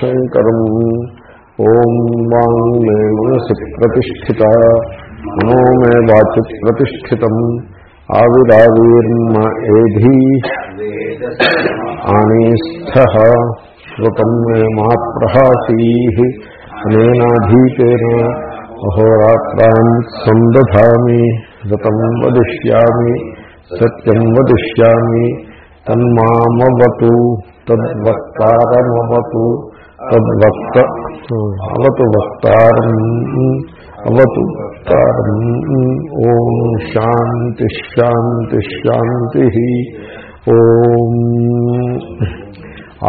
शङ्करम्। ॐ वाङ्मे मनसि प्रतिष्ठिता मनो मे वाचित् प्रतिष्ठितम्। आविरावीर्म एधी आणीस्थः श्रुतम् मे महाप्रहासीः अनेनाधीतेन अहोरात्रान् सन्दधामि व्रतम् वदिष्यामि सत्यम् वदिष्यामि, तन्मामवतु तद्वक्तारमवतु తద్వక్త అవతు వక్తారం అవతు వక్తారం ఓం శాంతి శాంతి శాంతి ఓం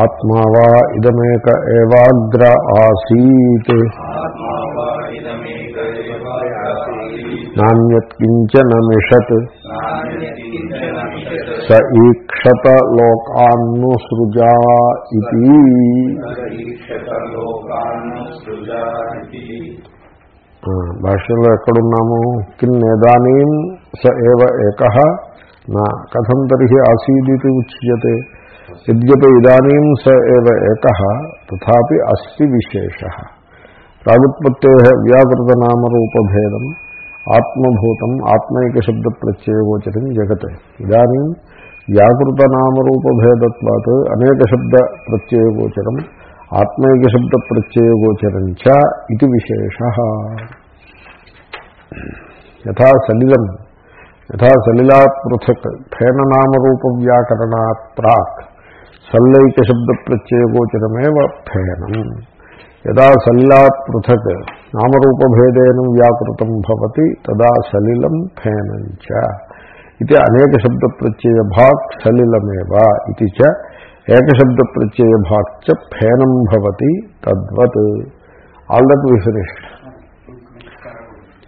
ఆత్మా వా ఇదమేక ఏవాగ్ర ఆసీత్ నాణ్యత్కించన మిషత్ స ఈక్షత లోకాన్ను సృజా ఇది భాష్యంలో ఎక్కడున్నాము కిన్నేదానీం స ఏవ ఏక? నా కథం తర్హి ఆసీదితి ఉచ్యతే। యద్యపి ఇదానీం స ఏవ ఏక? తథాపి అస్తి విశేష। ప్రాగుత్పత్తే వ్యాకృతనామరూపభేదం। ఆత్మభూతం ఆత్మైక శబ్ద ప్రత్యయగోచరం జగత్ ఇదానీ వ్యాకృత నామరూపభేదత్వాత్ అనేక శబ్ద ప్రత్యయగోచరం ఆత్మైక శబ్ద ప్రత్యయగోచరం చ ఇది విశేష యథా సలిలం యథా సలిలాత్ పృథక్ ఫేననామరూప వ్యాకరణాత్ ప్రాక్ సల్లైక శబ్ద ప్రత్యయగోచరమేవ ఫేనం యదా సలిలాత్ పృథక్ నామరూపభేదేన వ్యాకృతం భవతి తదా సలిలం ఫేనంచ ఇది అనేక శబ్ద ప్రత్యయ భాక్ సలిలమేవ ఇది చ ఏకశబ్ద ప్రత్యయ భాక్ చ ఫేనం భవతి తద్వత్ ఆల్ దట్ వి ఫినిష్డ్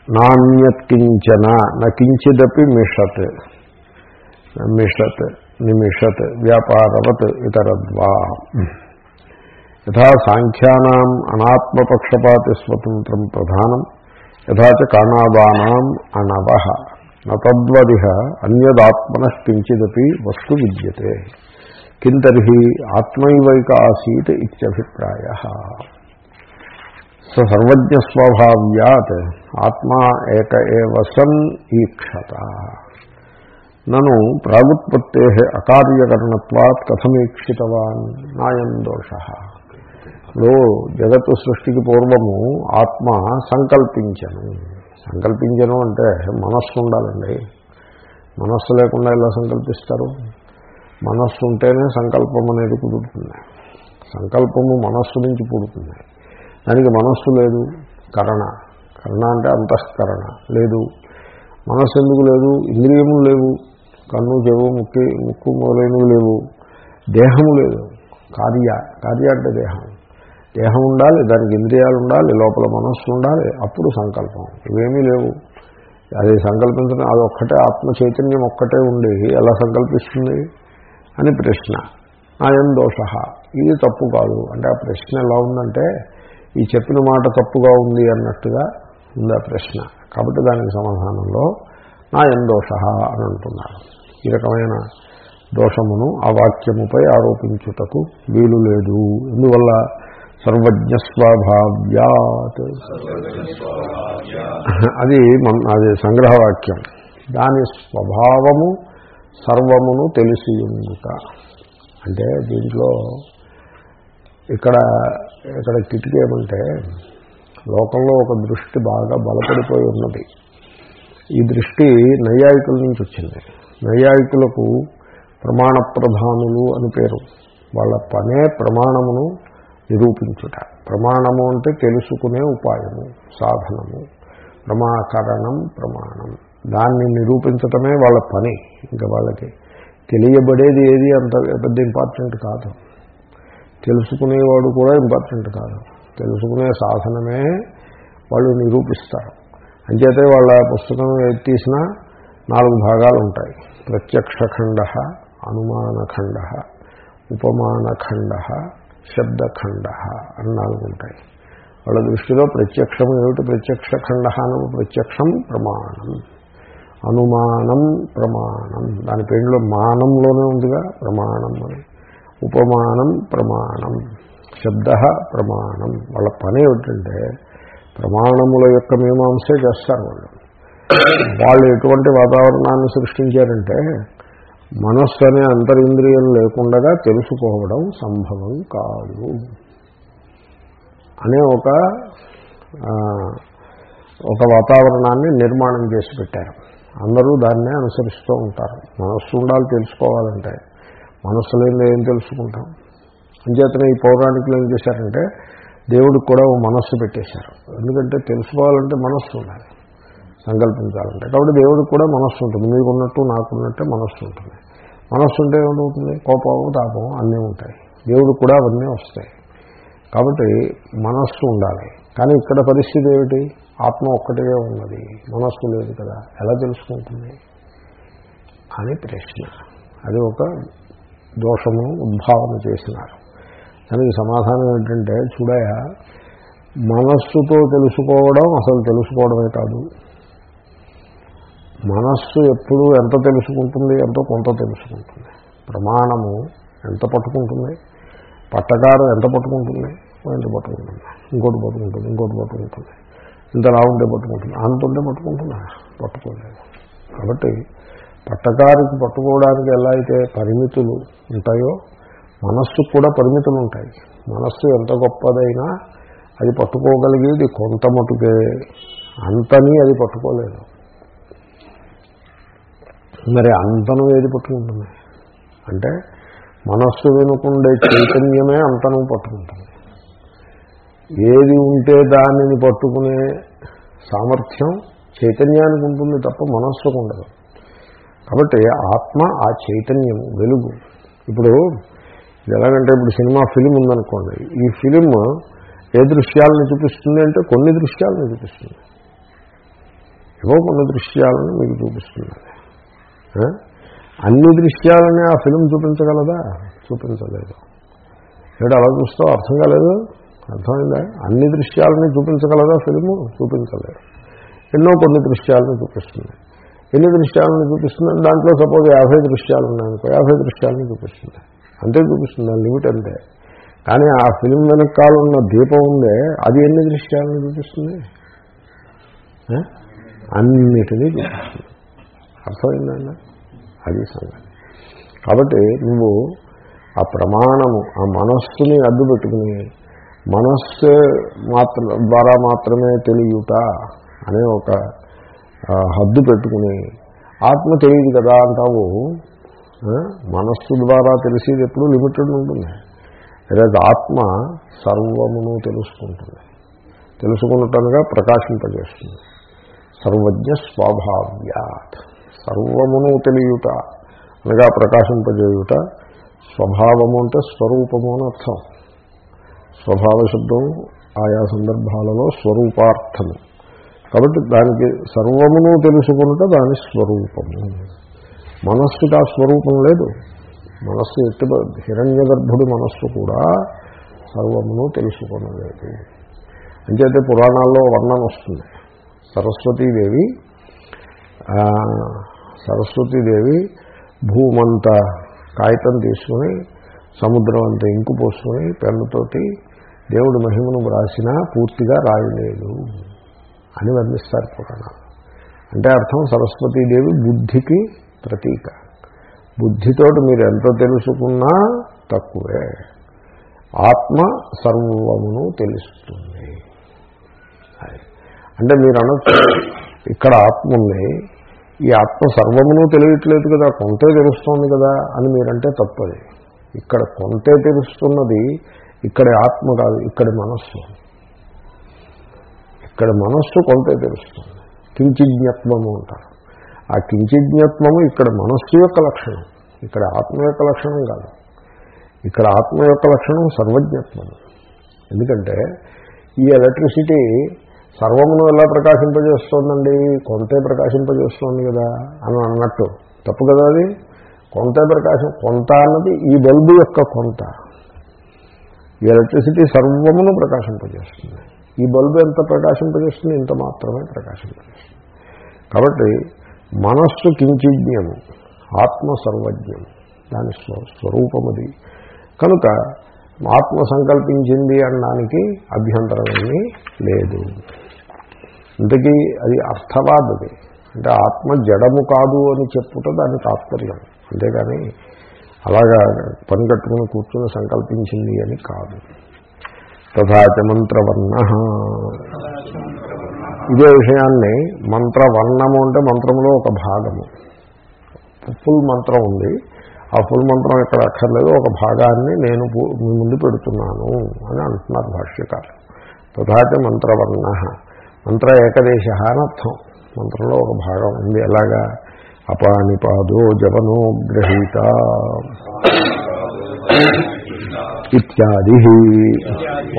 నాణ్యత్కించన నకించిదపి మిషత్ మిషత్ నిమిషత్ వ్యాపారవత్ ఇతరద్వా యథా సాంఖ్యానాం అనాత్మపక్షపాతి స్వతంత్రం ప్రధానం యథాచ కాణాదానాం అనవ నతద్వదిహ అన్యదాత్మన కించిదపి వస్తు విద్యతే కింతర్హి ఆత్మైవైక ఆసీత్ ఇత్యభిప్రాయ. స సర్వజ్ఞస్వభావ్యాత్ ఆత్మా ఏక ఏవ సన్ ఈక్షత. నను ప్రాగుత్పత్తే అకార్యకరణత్వాత్ కథమీక్షితవాన్ నాయం దోష. ఇప్పుడు జగత్తు సృష్టికి పూర్వము ఆత్మ సంకల్పించను. సంకల్పించను అంటే మనస్సు ఉండాలండి. మనస్సు లేకుండా ఎలా సంకల్పిస్తారు? మనస్సు ఉంటేనే సంకల్పం అనేది కుదురుతుంది. సంకల్పము మనస్సు నుంచి పుడుతుంది. దానికి మనస్సు లేదు కరణ. కరణ అంటే అంతఃకరణ లేదు. మనస్సు ఎందుకు లేదు? ఇంద్రియము లేవు. కన్ను చెవు ముక్కి ముక్కు మొదలైనవి లేవు. దేహము లేదు. కార్య. కార్య అంటే దేహం. దేహం ఉండాలి దానికి ఇంద్రియాలు ఉండాలి లోపల మనస్సు ఉండాలి అప్పుడు సంకల్పం. ఇవేమీ లేవు. అది సంకల్పించడం అది ఒక్కటే ఆత్మ చైతన్యం ఒక్కటే ఉండి ఎలా సంకల్పిస్తుంది అని ప్రశ్న. నాయం దోష. ఇది తప్పు కాదు. అంటే ఆ ప్రశ్న ఎలా ఉందంటే ఈ చెప్పిన మాట తప్పుగా ఉంది అన్నట్టుగా ఉంది ఆ ప్రశ్న. కాబట్టి దానికి సమాధానంలో నాయం దోష అని అంటున్నారు. ఈ రకమైన దోషమును ఆ వాక్యముపై ఆరోపించుటకు వీలు లేదు. ఎందువల్ల? సర్వజ్ఞస్వభావ్యాత్. అది అది సంగ్రహవాక్యం. దాని స్వభావము సర్వమును తెలిసి ఉండుట అంటే దీంట్లో ఇక్కడ ఇక్కడ కిటికీ ఏమంటే లోకంలో ఒక దృష్టి బాగా బలపడిపోయి ఉన్నది. ఈ దృష్టి నైయాయికుల నుంచి వచ్చింది. నైయాయికులకు ప్రమాణ ప్రధానులు అని పేరు. వాళ్ళ పనే ప్రమాణమును నిరూపించుట. ప్రమాణము అంటే తెలుసుకునే ఉపాయము సాధనము. ప్రమాకరణం ప్రమాణం. దాన్ని నిరూపించటమే వాళ్ళ పని. ఇంకా వాళ్ళకి తెలియబడేది ఏది అంత పెద్ద ఇంపార్టెంట్ కాదు. తెలుసుకునేవాడు కూడా ఇంపార్టెంట్ కాదు. తెలుసుకునే సాధనమే వాళ్ళు నిరూపిస్తారు. అంచేతే వాళ్ళ పుస్తకం తీసినా నాలుగు భాగాలు ఉంటాయి. ప్రత్యక్ష ఖండ అనుమానఖండ ఉపమానఖండ శబ్దఖండ అని నాలుగు ఉంటాయి. వాళ్ళ దృష్టిలో ప్రత్యక్షం ఏమిటి? ప్రత్యక్ష ఖండ అనము ప్రత్యక్షం ప్రమాణం. అనుమానం ప్రమాణం. దాని పేరులో మానంలోనే ఉందిగా ప్రమాణం అని. ఉపమానం ప్రమాణం. శబ్ద ప్రమాణం. వాళ్ళ పని ఏమిటంటే ప్రమాణముల యొక్క మీమాంసే చేస్తారు వాళ్ళు. వాళ్ళు ఎటువంటి వాతావరణాన్ని సృష్టించారంటే మనస్సు అనే అంతరింద్రియం లేకుండా తెలుసుకోవడం సంభవం కాదు. అనే ఒక ఒక వాతావరణాన్ని నిర్మాణం చేసి పెట్టారు. అందరూ దాన్నే అనుసరిస్తూ ఉంటారు. మనస్సు ఉండాలి తెలుసుకోవాలంటే. మనస్సు లేని ఏం తెలుసుకుంటాం? అంచేతనే ఈ పౌరాణికులు ఏం చేశారంటే దేవుడికి కూడా ఓ మనస్సు పెట్టేశారు. ఎందుకంటే తెలుసుకోవాలంటే మనస్సు ఉండాలి. సంకల్పించాలంటే. కాబట్టి దేవుడికి కూడా మనస్సు ఉంటుంది. మీకున్నట్టు నాకున్నట్టే మనస్సు ఉంటుంది. మనస్సు ఉంటే ఏమవుతుంది కోపము తాపము అన్నీ ఉంటాయి. దేవుడు కూడా అవన్నీ వస్తాయి. కాబట్టి మనస్సు ఉండాలి. కానీ ఇక్కడ పరిస్థితి ఏమిటి? ఆత్మ ఒక్కటిగా ఉన్నది. మనస్సు లేదు కదా. ఎలా తెలుసుకుంటుంది? అని ప్రశ్న. అది ఒక దోషము ఉద్భావన చేసినారు. దానికి సమాధానం ఏంటంటే చూడయా మనస్సుతో తెలుసుకోవడం అసలు తెలుసుకోవడమే కాదు. మనస్సు ఎప్పుడు ఎంత తెలుసుకుంటుంది ఎంతో కొంత తెలుసుకుంటుంది. ప్రమాణము ఎంత పట్టుకుంటుంది పట్టకారం ఎంత పట్టుకుంటుంది ఎంత పట్టుకుంటుంది ఇంకోటి పట్టుకుంటుంది ఇంకోటి పట్టుకుంటుంది ఇంత లా ఉంటే పట్టుకుంటుంది అంత ఉంటే పట్టుకుంటున్నా పట్టుకోలేదు. కాబట్టి పట్టకారికి పట్టుకోవడానికి ఎలా అయితే పరిమితులు ఉంటాయో మనస్సుకు కూడా పరిమితులు ఉంటాయి. మనస్సు ఎంత గొప్పదైనా అది పట్టుకోగలిగేది కొంత మటుకే అంతని అది పట్టుకోలేదు. మరి అంతనం ఏది పట్టుకుంటుంది అంటే మనస్సు వెనుకుండే చైతన్యమే అంతనం పట్టుకుంటుంది ఏది ఉంటే దానిని పట్టుకునే సామర్థ్యం చైతన్యానికి ఉంటుంది తప్ప మనస్సుకు ఉండదు. కాబట్టి ఆత్మ ఆ చైతన్యం వెలుగు. ఇప్పుడు ఇది ఎలాగంటే ఇప్పుడు సినిమా ఫిలిం ఉందనుకోండి. ఈ ఫిలిం ఏ దృశ్యాలను చూపిస్తుంది అంటే కొన్ని దృశ్యాలను చూపిస్తుంది. ఏవో కొన్ని దృశ్యాలను మీకు చూపిస్తుంది. అన్ని దృశ్యాలని ఆ ఫిలిం చూపించగలదా? చూపించలేదు. ఏడు అలా చూస్తావు? అర్థం కాలేదు? అర్థమైందా? అన్ని దృశ్యాలని చూపించగలదా ఫిలిము? చూపించలేదు. ఎన్నో కొన్ని దృశ్యాలను చూపిస్తుంది. ఎన్ని దృశ్యాలను చూపిస్తుంది? దాంట్లో సపోజ్ యాభై దృశ్యాలు ఉన్నాయనుకో యాభై దృశ్యాలను చూపిస్తుంది. అంతే చూపిస్తుంది. ఆ లిమిట్ అంతే. కానీ ఆ ఫిలిం వెనకాల ఉన్న దీపం ఉందే అది ఎన్ని దృశ్యాలను చూపిస్తుంది? అన్నిటినీ చూపిస్తుంది. అర్థమైందండి? అది సంగతి. కాబట్టి నువ్వు ఆ ప్రమాణము ఆ మనస్సుని అడ్డు పెట్టుకుని మనస్సు మాత్ర ద్వారా మాత్రమే తెలియట అనే ఒక హద్దు పెట్టుకుని ఆత్మ తెలియదు కదా అంటావు మనస్సు ద్వారా తెలిసేది ఎప్పుడు లిమిటెడ్ ఉంటుంది. లేదా ఆత్మ సర్వమును తెలుసుకుంటుంది. తెలుసుకున్నట్టుగా ప్రకాశింపజేస్తుంది. సర్వజ్ఞ స్వాభావ్యాత్. సర్వమును తెలియుట అనగా ప్రకాశింపజేయుట స్వభావము అంటే స్వరూపము అని అర్థం. స్వభావ శబ్దం ఆయా సందర్భాలలో స్వరూపార్థము. కాబట్టి దానికి సర్వమును తెలుసుకున్నట దాని స్వరూపము. మనస్సుకి ఆ స్వరూపం లేదు. మనస్సు ఎట్టి హిరణ్య గర్భుడి మనస్సు కూడా సర్వమును తెలుసుకునలేదు. అంచేతే పురాణాల్లో వర్ణన వస్తుంది. సరస్వతీదేవి సరస్వతీదేవి భూమంత కాగితం తీసుకుని సముద్రం అంత ఇంకు పోసుకొని పెన్నుతోటి దేవుడి మహిమను వ్రాసినా పూర్తిగా రాయలేదు అని వర్ణిస్తారు పురాణాలు. అంటే అర్థం సరస్వతీదేవి బుద్ధికి ప్రతీక. బుద్ధితోటి మీరు ఎంత తెలుసుకున్నా తక్కువే. ఆత్మ సర్వమును తెలుస్తుంది. అంటే మీరు అనొచ్చు ఇక్కడ ఆత్మ ఉంది ఈ ఆత్మ సర్వమును తెలియట్లేదు కదా కొంతే తెలుస్తోంది కదా అని మీరంటే తప్పది. ఇక్కడ కొంతే తెలుస్తున్నది ఇక్కడ ఆత్మ కాదు ఇక్కడ మనస్సు. ఇక్కడ మనస్సు కొంతే తెలుస్తుంది. కించిజ్ఞత్వము అంటారు. ఆ కించిజ్ఞత్వము ఇక్కడ మనస్సు యొక్క లక్షణం ఇక్కడ ఆత్మ యొక్క లక్షణం కాదు. ఇక్కడ ఆత్మ యొక్క లక్షణం సర్వజ్ఞత్వం ఎందుకంటే ఈ ఎలక్ట్రిసిటీ సర్వమును ఎలా ప్రకాశింపజేస్తోందండి? కొంతే ప్రకాశింపజేస్తోంది కదా అని అన్నట్టు. తప్పు కదా అది? కొంత ప్రకాశం కొంత అన్నది ఈ బల్బు యొక్క కొంత. ఈ ఎలక్ట్రిసిటీ సర్వమును ప్రకాశింపజేస్తుంది. ఈ బల్బు ఎంత ప్రకాశింపజేస్తుంది? ఇంత మాత్రమే ప్రకాశింపజేస్తుంది. కాబట్టి మనస్సు కించిజ్ఞము ఆత్మ సర్వజ్ఞము దాని స్వ స్వరూపమది. కనుక ఆత్మ సంకల్పించింది అనడానికి అభ్యంతరమేమీ లేదు. ఇంతకీ అది అర్థవాదది. అంటే ఆత్మ జడము కాదు అని చెప్పుట దాని తాత్పర్యం. అంతేగాని అలాగా పని కట్టుకుని కూర్చుని సంకల్పించింది అని కాదు. తథాచ మంత్రవర్ణ. ఇదే విషయాన్ని మంత్రవర్ణము అంటే మంత్రంలో ఒక భాగము. ఫుల్ మంత్రం ఉంది. ఆ ఫుల్ మంత్రం ఇక్కడ అక్కర్లేదు ఒక భాగాన్ని నేను మీ ముందు పెడుతున్నాను అని అంటున్నారు భాష్యకారు. తథాచ మంత్రవర్ణ. మంత్ర ఏకదేశ అని అర్థం. మంత్రంలో ఒక భాగం ఉంది. ఎలాగా? అపానిపాదో జవనో గ్రహీత ఇత్యాది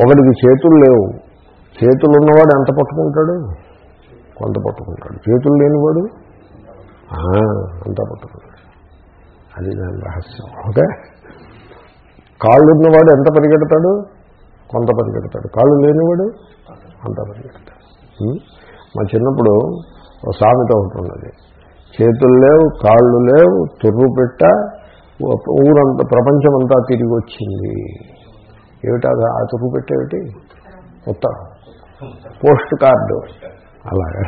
ఒకటికి చేతులు లేవు. చేతులు ఉన్నవాడు ఎంత పట్టుకుంటాడు? కొంత పట్టుకుంటాడు. చేతులు లేనివాడు? అంత అంతా పట్టుకుంటాడు. అది దాని రహస్యం. ఓకే? కాళ్ళు ఉన్నవాడు ఎంత పరిగెడతాడు? కొంత పరిగెడతాడు. కాళ్ళు లేనివాడు అంత పరిగెడతాడు. మా చిన్నప్పుడు ఒక సామెత ఒకటి ఉన్నది. చేతులు లేవు కాళ్ళు లేవు తుర్రు పెట్ట ఊరంతా ప్రపంచమంతా తిరిగి వచ్చింది. ఏమిటా ఆ తుర్రు పెట్టేమిటి ఉత్తరం. Post card. అలాగే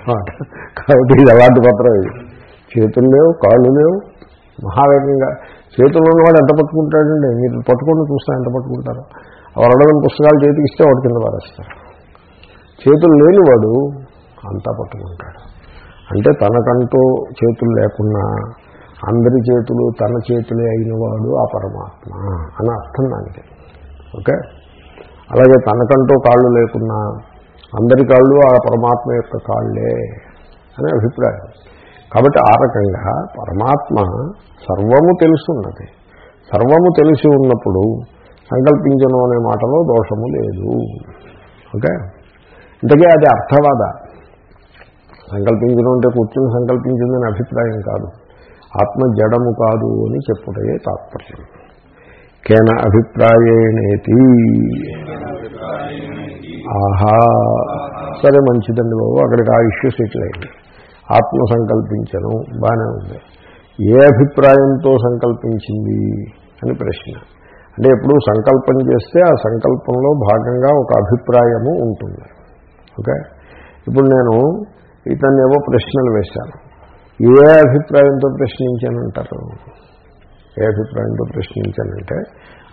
కాబట్టి ఇది అలాంటి పత్రం ఇది. చేతులు లేవు కాళ్ళు లేవు మహావేగంగా. చేతుల్లో ఉన్నవాడు ఎంత పట్టుకుంటాడండి? మీరు పట్టుకొని చూస్తే ఎంత పట్టుకుంటారు? వరడమైన పుస్తకాలు చేతికి ఇస్తే వాడు కింద పారేస్తారు చేతులు లేనివాడు అంతా పట్టుకుంటాడు. అంటే తనకంటూ చేతులు లేకున్నా అందరి చేతులు తన చేతులే అయినవాడు ఆ పరమాత్మ అని అర్థం దానికి. ఓకే? అలాగే తనకంటూ కాళ్ళు లేకున్నా అందరి కాళ్ళు ఆ పరమాత్మ యొక్క కాళ్ళే అనే అభిప్రాయం. కాబట్టి ఆ రకంగా పరమాత్మ సర్వము తెలుసున్నది. సర్వము తెలిసి ఉన్నప్పుడు సంకల్పించను అనే మాటలో దోషము లేదు. ఓకే? ఇంతకే అది అర్థవాద. సంకల్పించడం అంటే కూర్చుని సంకల్పించిందని అభిప్రాయం కాదు. ఆత్మ జడము కాదు అని చెప్పుటయే తాత్పర్యం. కేన అభిప్రాయేణేతి. ఆహా! సరే మంచిదండి బాబు. అక్కడికి ఆ ఇష్యూ సెటిల్ అయింది. ఆత్మ సంకల్పించను బాగానే ఉంది. ఏ అభిప్రాయంతో సంకల్పించింది? అని ప్రశ్న. అంటే ఎప్పుడు సంకల్పం చేస్తే ఆ సంకల్పంలో భాగంగా ఒక అభిప్రాయము ఉంటుంది. ఓకే? ఇప్పుడు నేను ఇతన్ని ఏవో ప్రశ్నలు వేశాను. ఏ అభిప్రాయంతో ప్రశ్నించానంటారు? ఏ అభిప్రాయంతో ప్రశ్నించానంటే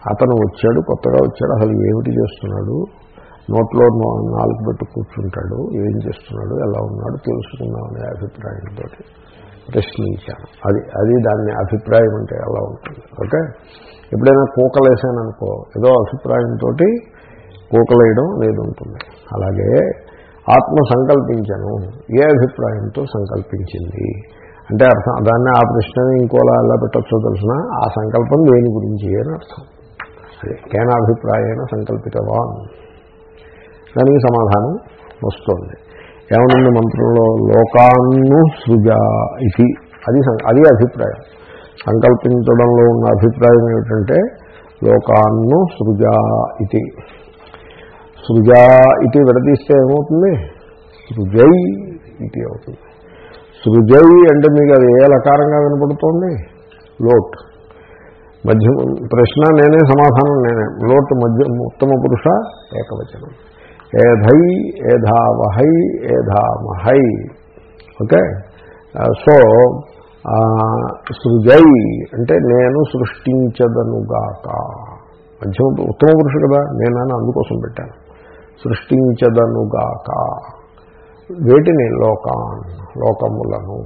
అతను వచ్చాడు కొత్తగా వచ్చాడు అసలు ఏమిటి చేస్తున్నాడు? నోట్లో నాలుగు పెట్టు కూర్చుంటాడు ఏం చేస్తున్నాడు ఎలా ఉన్నాడు తెలుసుకుందామనే అభిప్రాయంతో ప్రశ్నించాను. అది అది దాన్ని అభిప్రాయం అంటే ఎలా ఉంటుంది. ఓకే? ఎప్పుడైనా కూకలేసాననుకో ఏదో అభిప్రాయంతో కూకలేయడం అనేది ఉంటుంది అలాగే ఆత్మ సంకల్పించను ఏ అభిప్రాయంతో సంకల్పించింది? అంటే అర్థం దాన్ని ఆ ప్రశ్నని ఇంకోలా ఎలా పెట్టచ్చో తెలిసిన ఆ సంకల్పం దేని గురించి అని అర్థం. అదే కేనాభిప్రాయన సంకల్పితవాన్. దానికి సమాధానం వస్తుంది. ఏమనుంది మంత్రంలో? లోకాన్ను సృజ ఇది అది సం- అది అభిప్రాయం. సంకల్పించడంలో ఉన్న అభిప్రాయం ఏమిటంటే లోకాన్ను సృజ ఇది సృజ ఇది విడదీస్తే ఏమవుతుంది? సృజై ఇది అవుతుంది. సృజై అంటే మీకు అది ఏ లకారంగా వినపడుతోంది? లోట్. మధ్య ప్రశ్న నేనే సమాధానం నేనే. లోటు మధ్య ఉత్తమ పురుష ఏకవచనం. ఏధై ఏధావహై ఏధామహై. ఓకే? సో సృజై అంటే నేను సృష్టించదనుగాక. మధ్యమ ఉత్తమ పురుషు కదా నేనని అందుకోసం పెట్టాను. సృష్టించదనుగాక. వేటిని? లోకాన్ లోకములను.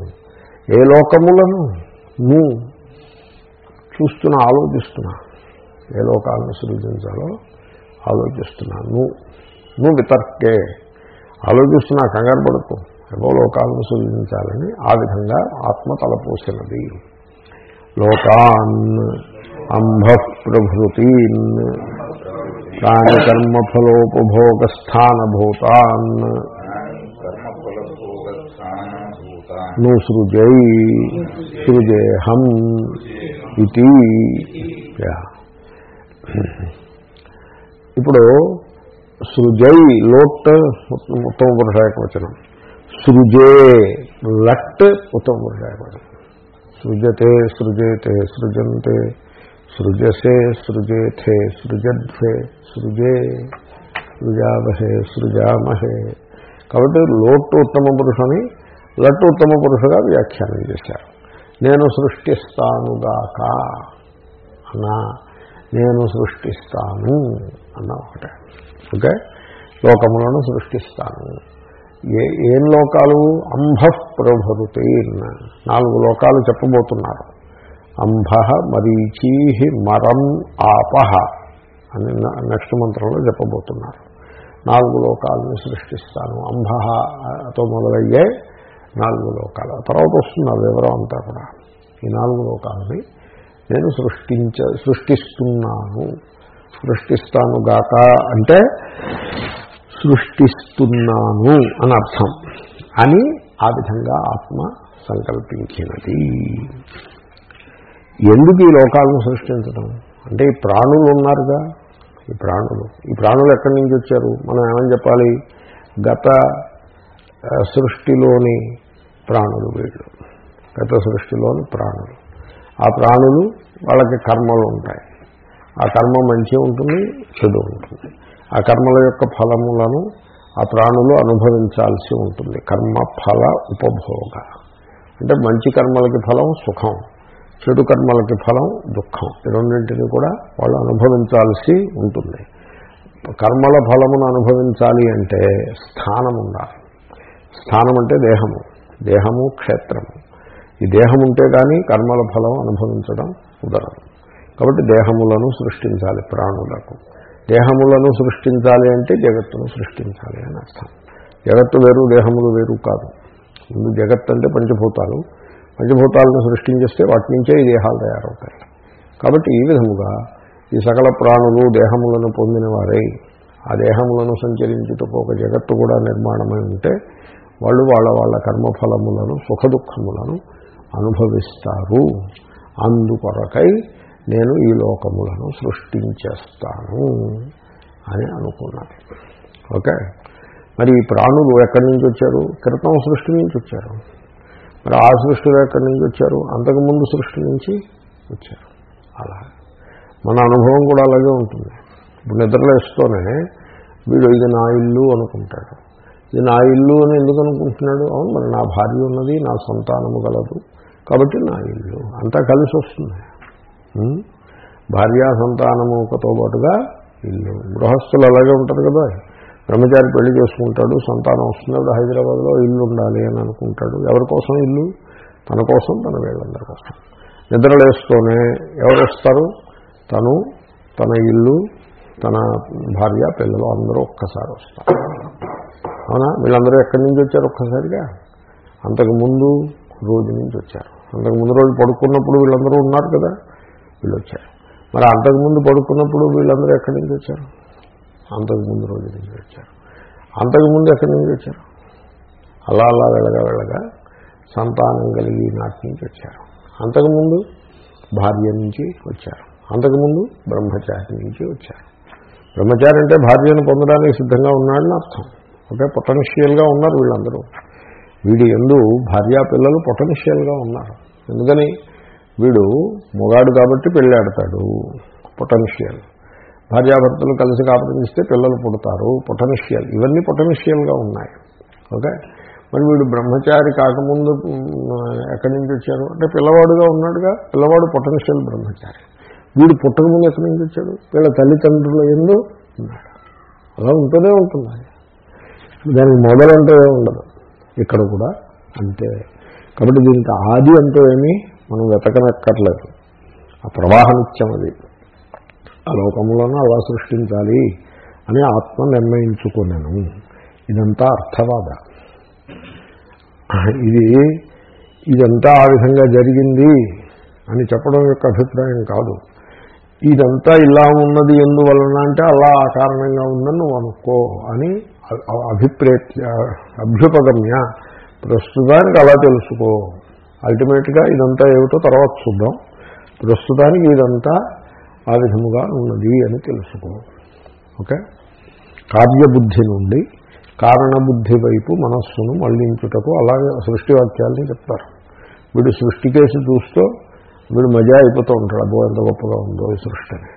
ఏ లోకములను? నువ్వు చూస్తున్నా ఆలోచిస్తున్నా. ఏ లోకాలను సృజించాలో ఆలోచిస్తున్నా నువ్వు వితర్కే. ఆలోచిస్తున్నా కంగారు పడుతూ ఏవో లోకాలను సూచించాలని ఆ విధంగా ఆత్మ తలపోసినది లోకాన్ అంభ ప్రభృతీన్ ప్రాణి కర్మఫలోపభోగస్థానభూతాన్ను సృజై సృజేహం ఇది ఇప్పుడు సృజై లోట్ ఉత్తమ పురుషాయకవచనం సృజే లట్ ఉత్తమ పురుషాయకవచనం సృజతే సృజేతే సృజంతే సృజసే సృజేథే సృజధ్వే సృజే సృజామహే సృజామహే. కాబట్టి లోట్ ఉత్తమ పురుషుని లట్ ఉత్తమ పురుషుగా వ్యాఖ్యానం చేశారు. నేను సృష్టిస్తానుగాక అన్నా నేను సృష్టిస్తాను అన్న ఒకటే. ఓకే? లోకములను సృష్టిస్తాను. ఏ ఏం లోకాలు? అంభ ప్రభృతి నాలుగు లోకాలు చెప్పబోతున్నారు. అంభ మరీచీ మరం ఆపహ అని నెక్స్ట్ మంత్రంలో చెప్పబోతున్నారు. నాలుగు లోకాలను సృష్టిస్తాను. అంభతో మొదలయ్యే నాలుగు లోకాలు. తర్వాత వస్తుంది ఆ వివరం అంతా కూడా. ఈ నాలుగు లోకాలని నేను సృష్టించ సృష్టిస్తున్నాను. సృష్టిస్తాను గాక అంటే సృష్టిస్తున్నాను అని అర్థం. అని ఆ విధంగా ఆత్మ సంకల్పించినది. ఎందుకు ఈ లోకాలను సృష్టించడం? అంటే ఈ ప్రాణులు ఉన్నారుగా? ఈ ప్రాణులు. ఈ ప్రాణులు ఎక్కడి నుంచి వచ్చారు? మనం ఏమని చెప్పాలి? గత సృష్టిలోని ప్రాణులు వీళ్ళు. గత సృష్టిలోని ప్రాణులు. ఆ ప్రాణులు వాళ్ళకి కర్మలు ఉంటాయి. ఆ కర్మ మంచి ఉంటుంది చెడు ఉంటుంది. ఆ కర్మల యొక్క ఫలములను ఆ ప్రాణులు అనుభవించాల్సి ఉంటుంది. కర్మ ఫల ఉపభోగ. అంటే మంచి కర్మలకి ఫలం సుఖం చెడు కర్మలకి ఫలం దుఃఖం. ఈ రెండింటినీ కూడా వాళ్ళు అనుభవించాల్సి ఉంటుంది. కర్మల ఫలమును అనుభవించాలి అంటే స్థానం ఉండాలి. స్థానం అంటే దేహము. దేహము క్షేత్రము. ఈ దేహం ఉంటే కానీ కర్మల ఫలం అనుభవించడం కుదరదు. కాబట్టి దేహములను సృష్టించాలి ప్రాణులకు. దేహములను సృష్టించాలి అంటే జగత్తును సృష్టించాలి అని అర్థం. జగత్తు వేరు దేహములు వేరు కాదు. ముందు జగత్ అంటే పంచభూతాలు. పంచభూతాలను సృష్టించేస్తే వాటి నుంచే ఈ దేహాలు తయారవుతాయి. కాబట్టి ఈ విధముగా ఈ సకల ప్రాణులు దేహములను పొందిన వారై ఆ దేహములను సంచరించుటకు ఒక జగత్తు కూడా నిర్మాణమై ఉంటే వాళ్ళు వాళ్ళ వాళ్ళ కర్మఫలములను సుఖదుఖములను అనుభవిస్తారు. అందుకొరకై నేను ఈ లోకములను సృష్టించేస్తాను అని అనుకున్నాను ఓకే? మరి ఈ ప్రాణులు ఎక్కడి నుంచి వచ్చారు? క్రితం సృష్టి నుంచి వచ్చారు. మరి ఆ సృష్టిలో ఎక్కడి నుంచి వచ్చారు? అంతకుముందు సృష్టి నుంచి వచ్చారు. అలా. మన అనుభవం కూడా అలాగే ఉంటుంది. ఇప్పుడు నిద్రలేస్తూనే వీడు ఇది నా ఇల్లు అనుకుంటాడు. ఇది నా ఇల్లు అని ఎందుకు అనుకుంటున్నాడు? అవును మరి నా భార్య ఉన్నది నా సంతానము గలదు. కాబట్టి నా ఇల్లు. అంతా కలిసి వస్తుంది. భార్యా సంతానముతో పాటుగా ఇల్లు. గృహస్థులు అలాగే ఉంటారు కదా. బ్రహ్మచారి పెళ్ళి చేసుకుంటాడు సంతానం వస్తున్నప్పుడు హైదరాబాద్లో ఇల్లు ఉండాలి అని అనుకుంటాడు. ఎవరి కోసం ఇల్లు? తన కోసం తన వీళ్ళందరి కోసం. నిద్రలేస్తూనే ఎవరు వస్తారు? తను తన ఇల్లు తన భార్య పిల్లలు అందరూ ఒక్కసారి వస్తారు. అవునా? వీళ్ళందరూ ఎక్కడి నుంచి వచ్చారు ఒక్కసారిగా? అంతకుముందు రోజు నుంచి వచ్చారు. అంతకుముందు రోజు పడుకున్నప్పుడు వీళ్ళందరూ ఉన్నారు కదా. వీళ్ళు వచ్చారు మరి అంతకుముందు పడుకున్నప్పుడు వీళ్ళందరూ ఎక్కడి నుంచి వచ్చారు? అంతకుముందు రోజు నుంచి వచ్చారు. అంతకుముందు ఎక్కడి నుంచి వచ్చారు? అలా అలా వెళ్ళగా వెళ్ళగా సంతానం కలిగి నాటి నుంచి వచ్చారు. అంతకుముందు భార్య నుంచి వచ్చారు. అంతకుముందు బ్రహ్మచారి నుంచి వచ్చారు. బ్రహ్మచారి అంటే భార్యను పొందడానికి సిద్ధంగా ఉన్నాడని అర్థం. ఓకే పొటెన్షియల్గా ఉన్నారు వీళ్ళందరూ. వీడి ఎందు భార్యా పిల్లలు పొటెన్షియల్గా ఉన్నారు. ఎందుకని? వీడు మొగాడు కాబట్టి పెళ్ళాడతాడు పొటెన్షియల్ భార్యాభర్తలు కలిసి కాపురం చేస్తే పిల్లలు పుడతారు. పొటెన్షియల్ ఇవన్నీ పొటెన్షియల్గా ఉన్నాయి. ఓకే మరి వీడు బ్రహ్మచారి కాకముందు ఎక్కడి నుంచి వచ్చారు అంటే పిల్లవాడుగా ఉన్నాడుగా? పిల్లవాడు పొటెన్షియల్ బ్రహ్మచారి. వీడు పుట్టకముందు ఎక్కడి నుంచి వచ్చాడు? వీళ్ళ తల్లిదండ్రుల ఎందు ఉన్నాడు. అలా ఉంటూనే ఉంటుంది దానికి మొదలంటే ఉండదు. ఇక్కడ కూడా అంతే. కాబట్టి దీనికి ఆది అంటూ ఏమీ మనం వెతకనక్కర్లేదు. ఆ ప్రవాహనిత్యం అది. ఆ లోకంలోనూ అలా సృష్టించాలి అని ఆత్మ నిర్ణయించుకున్నాను. ఇదంతా అర్థవాద. ఇది ఇదంతా ఆ విధంగా జరిగింది అని చెప్పడం యొక్క అభిప్రాయం కాదు. ఇదంతా ఇలా ఉన్నది ఎందువలన అంటే అలా ఆ కారణంగా ఉందని నువ్వు అనుకో అని అభిప్రేత్య అభ్యుపగమ్య ప్రస్తుతానికి అలా తెలుసుకో. అల్టిమేట్గా ఇదంతా ఏమిటో తర్వాత చూద్దాం. ప్రస్తుతానికి ఇదంతా ఆ విధముగా ఉన్నది అని తెలుసుకో. ఓకే? కార్యబుద్ధి నుండి కారణబుద్ధి వైపు మనస్సును మళ్ళించుటకు అలాగే సృష్టి వాక్యాలని చెప్తారు. వీడు సృష్టి కేసు చూస్తూ వీడు మజా అయిపోతూ ఉంటాడు. అబ్బో ఎంత గొప్పగా ఉందో ఈ సృష్టి అని.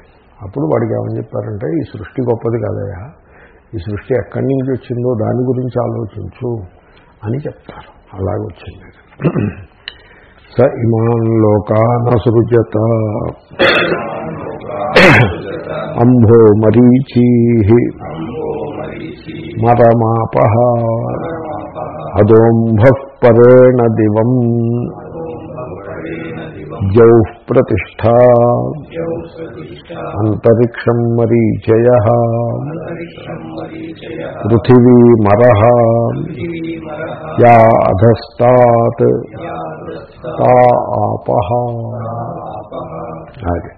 అప్పుడు వాడికి ఏమని చెప్పారంటే ఈ సృష్టి గొప్పది కాదయా ఈ సృష్టి ఎక్కడి నుంచి వచ్చిందో దాని గురించి ఆలోచించు అని చెప్తారు. అలాగొచ్చింది. స ఇమాన్ లోకానసృజత అంభో మరీచీ. మరమాప. అదోంభ పరేణ దివం. జౌ ప్రతిష్టా అంతరిక్షం మరీచయ పృథివీ మర యా అధస్తాత్ తా ఆపహ అది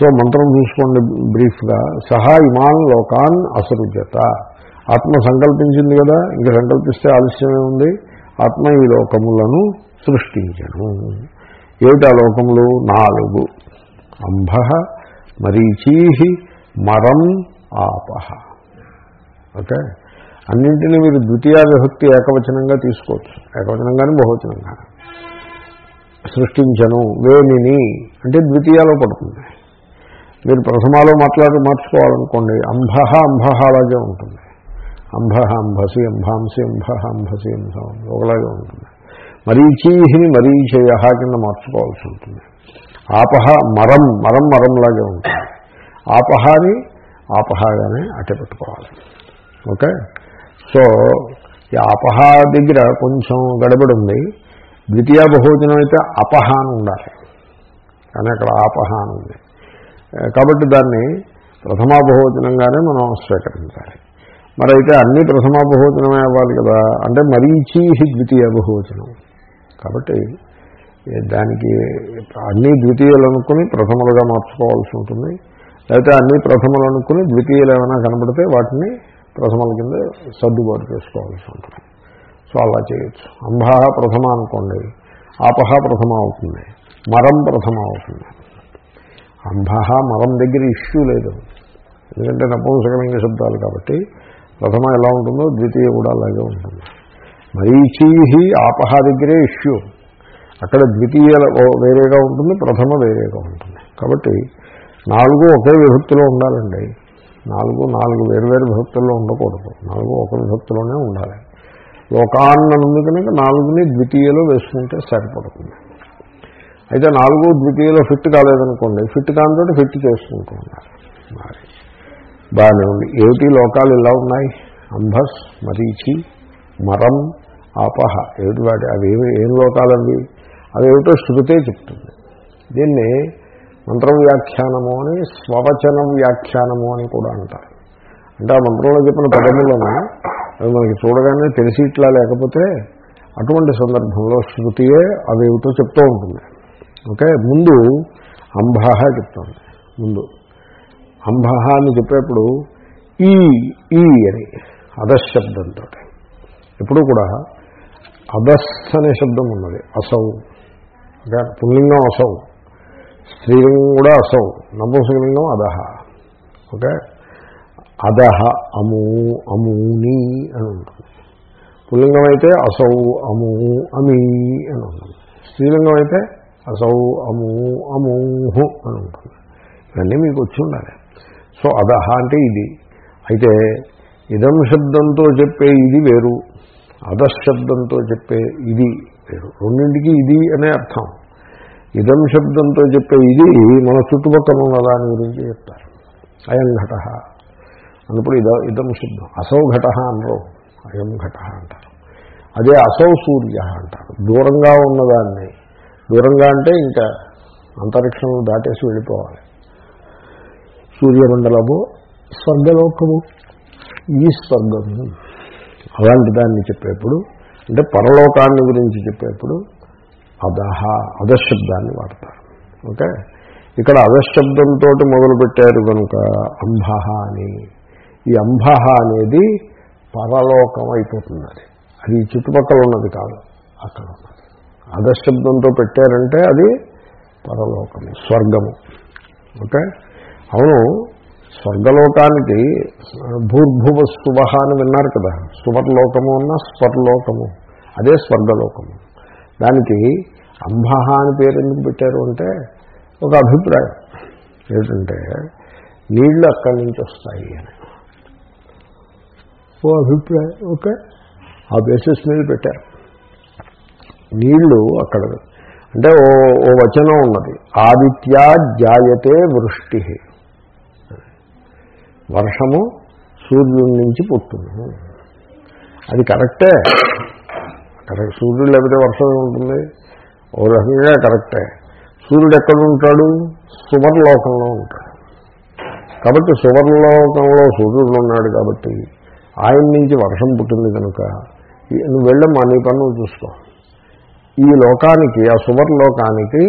సో మంత్రం చూసుకోండి బ్రీఫ్గా. సహా ఇమాన్ లోకాన్ అసృజత. ఆత్మ సంకల్పించింది కదా ఇంకా సంకల్పిస్తే ఆలస్యమే ఉంది. ఆత్మ ఈ లోకములను సృష్టించను. ఏమిటి ఆ లోకములు నాలుగు. అంబ మరీచీ మరం ఆపహ ఓకే? అన్నింటినీ మీరు ద్వితీయ విభక్తి ఏకవచనంగా తీసుకోవచ్చు. ఏకవచనంగానే బహువచనంగా. సృష్టించను వేణిని అంటే ద్వితీయాలో పడుతుంది. మీరు ప్రథమాలో మాట్లాడి మార్చుకోవాలనుకోండి అంబహ అంబహ అలాగే ఉంటుంది. అంబహ అంభసి అంభాంసి అంబహ అంభసి అంబం ఒకలాగే ఉంటుంది. మరీచీహిని మరీచేయ కింద మార్చుకోవాల్సి ఉంటుంది. ఆపహ మరం మరం మరంలాగే ఉంటుంది. ఆపహాని ఆపహాగానే అట్టే పెట్టుకోవాలి. ఓకే? సో ఈ ఆపహ దగ్గర కొంచెం గడబడి ఉంది. ద్వితీయ బహువచనం అయితే అపహ అని ఉండాలి. కానీ అక్కడ ఆపహ అని ఉంది. కాబట్టి దాన్ని ప్రథమా బహువచనంగానే మనం స్వీకరించాలి. మరి అయితే అన్ని ప్రథమా బహువచనమే అవ్వాలి కదా? అంటే మరీచీ ద్వితీయ బహువచనం. కాబట్టి దానికి అన్నీ ద్వితీయులు అనుకుని ప్రథమలుగా మార్చుకోవాల్సి ఉంటుంది. లేకపోతే అన్ని ప్రథమలు అనుకుని ద్వితీయులు ఏమైనా కనబడితే వాటిని ప్రథమల కింద సర్దుబాటు చేసుకోవాల్సి ఉంటుంది. సో అలా చేయొచ్చు. అంబహ ప్రథమ అనుకోండి ఆపహ ప్రథమ అవుతుంది మరం ప్రథమ అవుతుంది. అంబహ మరం దగ్గర ఇష్యూ లేదు. ఎందుకంటే నపుంసకలింగ శబ్దాలు కాబట్టి ప్రథమ ఎలా ఉంటుందో ద్వితీయ కూడా అలాగే ఉంటుంది. మరీచీ ఆపహ దగ్గరే ఇష్యూ. అక్కడ ద్వితీయ వేరేగా ఉంటుంది ప్రథమ వేరేగా ఉంటుంది. కాబట్టి నాలుగు ఒకే విభక్తిలో ఉండాలండి. నాలుగు నాలుగు వేరువేరు విభక్తుల్లో ఉండకూడదు. నాలుగు ఒక విభక్తిలోనే ఉండాలి. లోకాన్నందు కనుక నాలుగుని ద్వితీయలో వేసుకుంటే సరిపడుతుంది. అయితే నాలుగు ద్వితీయలో ఫిట్ కాలేదనుకోండి ఫిట్ కానితో ఫిట్ చేసుకుంటూ ఉండాలి. మరి బాగానే ఉంది. ఏమిటి లోకాలు ఇలా ఉన్నాయి? అంబస్ మరీచి మరం ఆపహ. ఏమిటి వాటి అవి ఏమి ఏం లోకాలవి అవేమిటో శృతే చెప్తుంది. దీన్ని మంత్రం వ్యాఖ్యానము అని స్వవచన వ్యాఖ్యానము అని కూడా అంటారు. అంటే ఆ మంత్రంలో చెప్పిన పదములను అవి మనకి చూడగానే తెలిసి ఇట్లా లేకపోతే అటువంటి సందర్భంలో శృతియే అవేమిటో చెప్తూ ఉంటుంది. ఓకే? ముందు అంబాహ చెప్తుంది. ముందు. అంబాహ అని చెప్పేప్పుడు ఈ ఈ అని అధశబ్దంతో. ఎప్పుడు కూడా అధస్ అనే శబ్దం ఉన్నది. అసౌ. అంటే పుల్లింగం అసౌ. స్త్రీలింగం కూడా అసౌ. నపుంసకలింగం అదహ ఓకే? అదహ అము అమూని అని ఉంటుంది. పుల్లింగం అయితే అసౌ అము అమీ అని ఉంటుంది. స్త్రీలింగం అయితే అసౌ అము అమూహు అని ఉంటుంది. ఇవన్నీ మీకు వచ్చి ఉండాలి. సో అదహ అంటే ఇది. అయితే ఇదం శబ్దంతో చెప్పే ఇది వేరు. అధశబ్దంతో చెప్పే ఇది. రెండింటికి ఇది అనే అర్థం. ఇదం శబ్దంతో చెప్పే ఇది మన చుట్టుపక్కల ఉన్న దాని గురించి చెప్తారు. అయం ఘట. అన్నప్పుడు ఇద ఇదం శబ్దం. అసౌ ఘట అనరు. అయం ఘట అంటారు. అదే అసౌ సూర్య అంటారు. దూరంగా ఉన్నదాన్ని దూరంగా అంటే ఇంకా అంతరిక్షంలో దాటేసి వెళ్ళిపోవాలి. సూర్యమండలము స్వర్గలోకము ఈ స్వర్గము. అలాంటి దాన్ని చెప్పేప్పుడు అంటే పరలోకాన్ని గురించి చెప్పేప్పుడు అదహ అధశబ్దాన్ని వాడతారు. ఓకే? ఇక్కడ అధశబ్దంతో మొదలుపెట్టారు కనుక అంబహ అని. ఈ అంబహ అనేది పరలోకం అయిపోతుంది అది అది చుట్టుపక్కల ఉన్నది కాదు అక్కడ ఉన్నది. అధశబ్దంతో పెట్టారంటే అది పరలోకము స్వర్గము. ఓకే? అవును స్వర్గలోకానికి భూర్భువ శుభ అని విన్నారు కదా. సువర్లోకము అన్న స్వర్లోకము. అదే స్వర్గలోకము. దానికి అంబహ అని పేరు ఎందుకు పెట్టారు అంటే ఒక అభిప్రాయం. ఏంటంటే నీళ్ళు అక్కడి నుంచి వస్తాయి అని. ఓ అభిప్రాయం. ఓకే. ఆ బేసిస్ మీద పెట్టారు. నీళ్ళు అక్కడ. అంటే ఓ ఓ వచనం ఉన్నది. ఆదిత్యా జాయతే వృష్టి. వర్షము సూర్యుడి నుంచి పుట్టును అది కరెక్టే. కరెక్ట్ సూర్యుడు లేకపోతే వర్షం ఉంటుంది ఓ రకంగా కరెక్టే. సూర్యుడు ఎక్కడ ఉంటాడు సువర్లోకంలో ఉంటాడు. కాబట్టి సువర్లోకంలో సూర్యుడు ఉన్నాడు కాబట్టి ఆయన నుంచి వర్షం పుట్టింది కనుక నువ్వు వెళ్ళమ్మా నీ పని నువ్వు చూసుకో. ఈ లోకానికి ఆ సువర్లోకానికి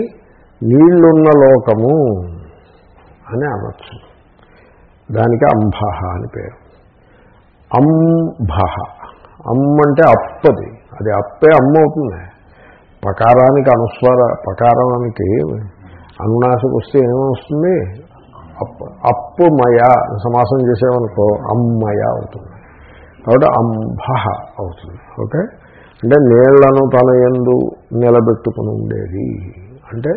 నీళ్ళున్న లోకము అని అనొచ్చు. దానికి అంబహ అని పేరు. అంబహ అమ్ అంటే అప్పది. అది అప్పే అమ్మ అవుతుంది. పకారానికి అనుస్వార పకారానికి అనునాశకు వస్తే ఏమొస్తుంది అప్పు అప్పుమయ సమాసం చేసేవనుకో అమ్మయ అవుతుంది. కాబట్టి అంబహ అవుతుంది. ఓకే? అంటే నీళ్ళను తన ఎందు నిలబెట్టుకుని ఉండేది. అంటే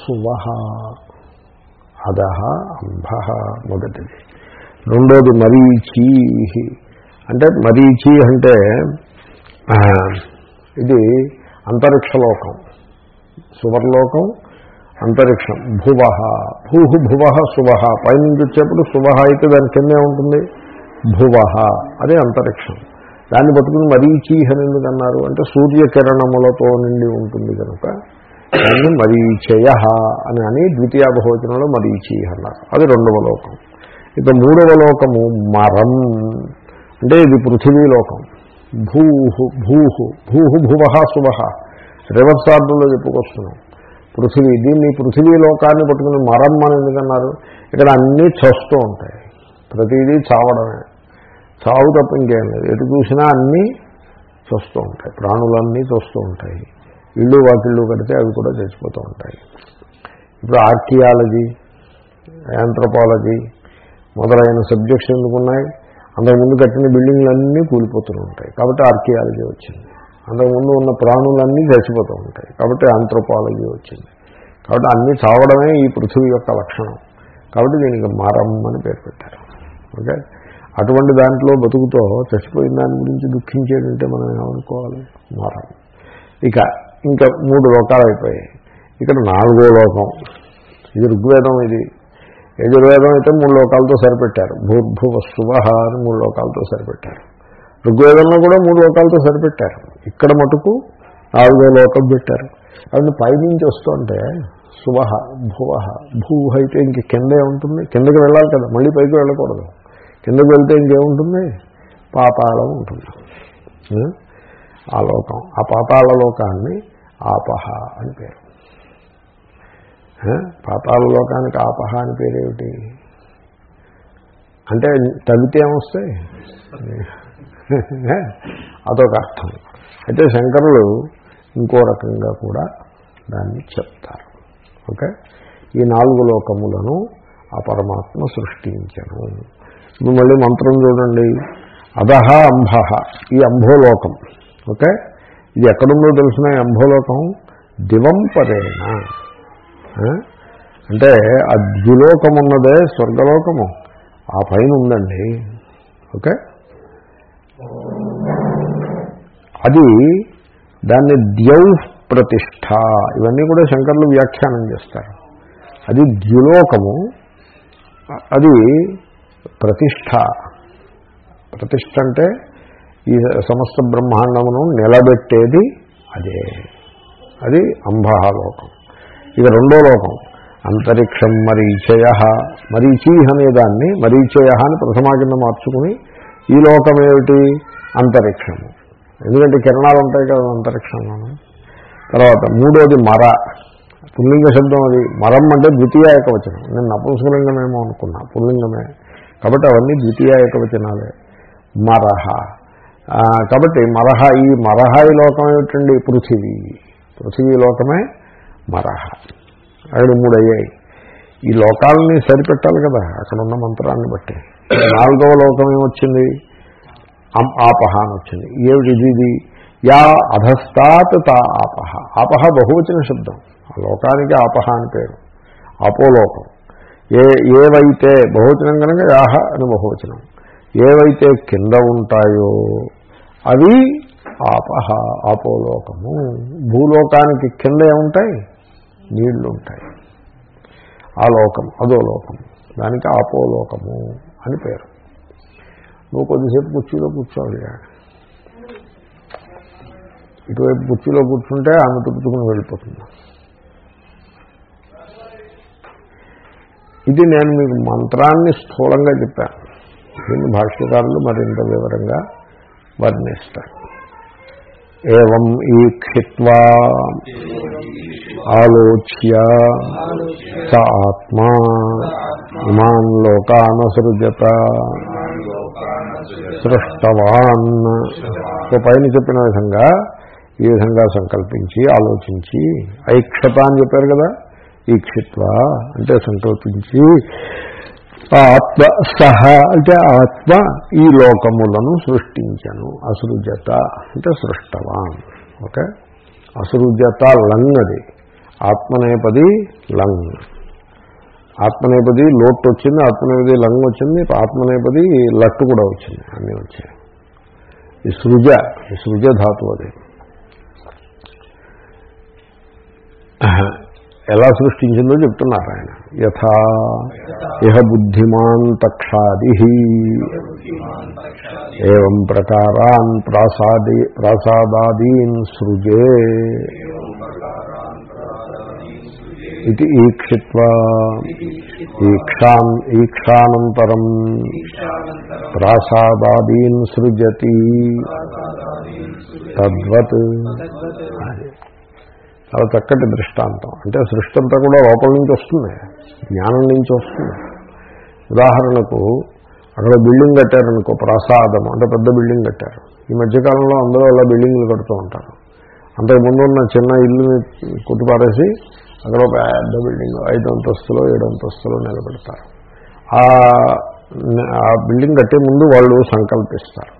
సువహ. అదహ అంభ మొదటిది. రెండోది మరీచి. అంటే మరీచి అంటే ఇది అంతరిక్షలోకం. సువర్లోకం అంతరిక్షం. భువ. భూ భువ శుభ పైనుంచి వచ్చేప్పుడు శుభ అయితే దాని కిందే ఉంటుంది భువ. అదే అంతరిక్షం. దాన్ని పట్టుకుని మరీచి అని ఎందుకన్నారు అంటే సూర్యకిరణములతో నిండి ఉంటుంది కనుక దాన్ని మరీచయ అని అని ద్వితీయ బహువచనంలో మరీచి అన్నారు అది రెండవ లోకం. ఇక మూడవ లోకము మరం. అంటే ఇది పృథివీలోకం. భూహు భూహు భూహు భువ శుభ రివర్స్ ఆర్డర్లో చెప్పుకొస్తున్నాం. పృథివీ దీన్ని పృథివీ లోకాన్ని పట్టుకుని మరం అని ఎందుకన్నారు? ఇక్కడ అన్నీ చస్తూ ఉంటాయి. ప్రతిదీ చావడమే. చావు తప్ప ఇంకేం లేదు. ఎటు చూసినా అన్నీ చూస్తూ ఉంటాయి. ప్రాణులన్నీ చూస్తూ ఉంటాయి. ఇళ్ళు వాకిళ్ళు కడితే అవి కూడా చచ్చిపోతూ ఉంటాయి. ఇప్పుడు ఆర్కియాలజీ యాంథ్రపాలజీ మొదలైన సబ్జెక్ట్స్ ఎందుకున్నాయి అంతకుముందు కట్టిన బిల్డింగ్లన్నీ కూలిపోతూ ఉంటాయి. కాబట్టి ఆర్కియాలజీ వచ్చింది. అంతకుముందు ఉన్న ప్రాణులన్నీ చచ్చిపోతూ ఉంటాయి. కాబట్టి ఆంథ్రోపాలజీ వచ్చింది. కాబట్టి అన్నీ చావడమే ఈ పృథివీ యొక్క లక్షణం. కాబట్టి దీనికి మరం అని పేరు పెట్టారు. ఓకే? అటువంటి దాంట్లో బతుకుతో చచ్చిపోయిన దాని గురించి దుఃఖించేటంటే మనం ఏమనుకోవాలి? మరం. ఇక ఇంకా మూడు లోకాలు అయిపోయాయి. ఇక్కడ నాలుగో లోకం. ఇది ఋగ్వేదం ఇది. యజుర్వేదం అయితే మూడు లోకాలతో సరిపెట్టారు. భూర్భువ శుభ అని మూడు లోకాలతో సరిపెట్టారు. ఋగ్వేదంలో కూడా మూడు లోకాలతో సరిపెట్టారు. ఇక్కడ మటుకు నాలుగో లోకం పెట్టారు. అది పైనుంచి వస్తుంటే శుభ భువ భూ అయితే ఇంక కిందే ఉంటుంది. కిందకి వెళ్ళాలి కదా మళ్ళీ పైకి వెళ్ళకూడదు. కిందకి వెళ్తే ఇంకేముంటుంది? పాపాలం ఉంటుంది. ఆ? లోకం. ఆ పాతాళ లోకాన్ని ఆపహ అని పేరు. ఆ? పాతాళ లోకానికి ఆపహ అని పేరేమిటి? అంటే తవ్వితే ఏమొస్తాయి? అదొక అర్థం. అయితే శంకరులు ఇంకో రకంగా కూడా దాన్ని చెప్తారు. ఓకే? ఈ నాలుగు లోకములను ఆ పరమాత్మ సృష్టించను. ఇప్పుడు మళ్ళీ మంత్రం చూడండి. అదహ అంబహ ఈ అంభోలోకం. ఓకే? ఇది ఎక్కడుందో తెలిసిన ఈ అంభోలోకం దివం అంటే ఆ ద్విలోకం ఉన్నదే స్వర్గలోకము. ఆ పైన ఉందండి. ఓకే? అది దాన్ని ద్యౌ ప్రతిష్ట ఇవన్నీ కూడా శంకర్లు వ్యాఖ్యానం చేస్తారు. అది ద్యులోకము. అది ప్రతిష్ట ప్రతిష్ట అంటే ఈ సమస్త బ్రహ్మాండమును నిలబెట్టేది అదే. అది అంబహలోకం ఇక రెండో లోకం. అంతరిక్షం మరీచయ. అనే అనేదాన్ని మరీచయ అని ప్రథమా కింద మార్చుకుని ఈ లోకం ఏమిటి? అంతరిక్షము. ఎందుకంటే కిరణాలు ఉంటాయి కదా అంతరిక్షంలోనూ. తర్వాత మూడోది మర. పుల్లింగ శబ్దం అది. మరం అంటే ద్వితీయ ఏకవచనం. నేను నపుంసకలింగమేమో అనుకున్నా. పుల్లింగమే. కాబట్టి అవన్నీ ద్వితీయ ఏకవచనాలే. మరహ. కాబట్టి మరహ ఈ మరహ ఈ లోకం ఏమిటండి? పృథివీ. పృథివీ లోకమే మరహ. అక్కడ మూడు అయ్యాయి ఈ లోకాలని సరిపెట్టాలి కదా అక్కడ ఉన్న మంత్రాన్ని బట్టి. నాలుగవ లోకం ఏమొచ్చింది? అం- ఆపహ అని వచ్చింది. ఏమిటి ఇది? ఇది యా అధస్తాత్ తా ఆపహ. ఆపహ బహువచన శబ్దం. ఆ లోకానికి ఆపహ అని పేరు. అపోలోకం ఏ ఏవైతే బహువచనం కనుక యాహ అని బహువచనం. ఏవైతే కింద ఉంటాయో అవి ఆపహ ఆపోలోకము. భూలోకానికి కింద ఏముంటాయి? నీళ్ళు ఉంటాయి ఆ లోకం అదో లోకం. దానికి ఆపోలోకము అని పేరు. నువ్వు కొద్దిసేపు కుర్చీలో కూర్చోవాలి. ఇటువైపు కుర్చీలో కూర్చుంటే ఆమె తుట్టుకుని వెళ్ళిపోతుంది. ఇది నేను మీకు మంత్రాన్ని స్థూలంగా చెప్పాను. దీన్ని భాష్యకారులు మరింత వివరంగా వర్ణిస్తారు. ఏం ఈక్షిత్వా ఆలోచ్య స ఆత్మా ఇమాన్ లోకానసృజత సృష్టవాన్. సో పైన చెప్పిన విధంగా ఈ విధంగా సంకల్పించి ఆలోచించి ఐక్షత అని చెప్పారు కదా ఈక్షిత్వ అంటే సంకల్పించి ఆత్మ సహ అంటే ఆత్మ ఈ లోకములను సృష్టించను. అసృజత అంటే సృష్టవాన్. ఓకే? అసృజత లంగ్ అది ఆత్మనేపది లంగ్. ఆత్మనేపది లోట్ వచ్చింది ఆత్మనేపది లంగ్ వచ్చింది ఆత్మనేపది లట్టు కూడా వచ్చింది అన్నీ వచ్చాయి. ఈ సృజ ఈ సృజ ధాతు అది ఎలా సృష్టించిందో చెప్తున్నారు ఆయన. యథా ఇహ బుద్ధిమాన్ తక్షాది. ఏం ప్రకారాన్ ప్రాసాది ప్రాసాదాదీన్ సృజే. ఇది ఈక్షిత్వా. ఈక్షాన్ ఈక్షానంతరం ప్రాసాదాదీన్ సృజతి. తద్వత్. అది చాలా చక్కటి దృష్టాంతం. అంటే సృష్టి అంతా కూడా లోపల నుంచి వస్తుంది. జ్ఞానం నుంచి వస్తుంది. ఉదాహరణకు అక్కడ బిల్డింగ్ కట్టారనుకో ప్రసాదం అంటే పెద్ద బిల్డింగ్ కట్టారు. ఈ మధ్యకాలంలో అందరూ అలా బిల్డింగ్లు కడుతూ ఉంటారు. అంతకుముందు ఉన్న చిన్న ఇల్లుని కొట్టుపారేసి అక్కడ ఒక పెద్ద బిల్డింగ్ ఐదు అంతస్తులో ఏడు అంతస్తులో నిలబెడతారు. ఆ బిల్డింగ్ కట్టే ముందు వాళ్ళు సంకల్పిస్తారు.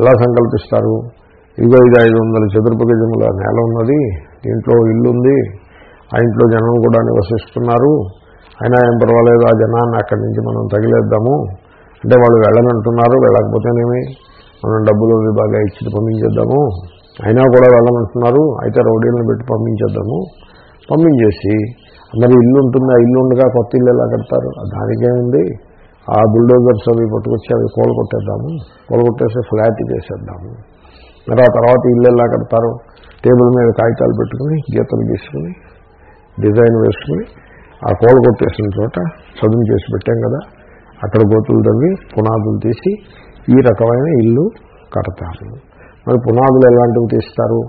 ఎలా సంకల్పిస్తారు? ఇదిగో ఇది ఐదు వందల చతురపు గజముల నేల ఉన్నది దీంట్లో ఇల్లు ఉంది ఆ ఇంట్లో జనం కూడా నివసిస్తున్నారు. అయినా ఏం పర్వాలేదు ఆ జనాన్ని అక్కడి నుంచి మనం తగిలేద్దాము. అంటే వాళ్ళు వెళ్ళనంటున్నారు వెళ్ళకపోతేనేమి మనం డబ్బులు బాగా ఇచ్చి పంపించేద్దాము. అయినా కూడా వెళ్ళమంటున్నారు అయితే రౌడీలను పెట్టి పంపించేద్దాము. పంపించేసి మరి ఇల్లు ఉంటుంది ఆ ఇల్లు ఉండగా కొత్త ఇల్లు ఎలా కడతారు? దానికేముంది ఆ బుల్డోజర్స్ అవి పట్టుకొచ్చి అవి కోలు కొట్టేద్దాము కోలు కొట్టేసి ఫ్లాట్ చేసేద్దాము. మరి ఆ తర్వాత ఇల్లు ఎలా కడతారు? టేబుల్ మీద కాగితాలు పెట్టుకుని గీతలు గీసుకుని డిజైన్ వేసుకుని ఆ కోల కొట్టేసిన చోట చదువు చేసి పెట్టాం కదా అక్కడ గోతులు తవ్వి పునాదులు తీసి ఈ రకమైన ఇల్లు కడతారు. మరి పునాదులు ఎలాంటివి తీస్తారు?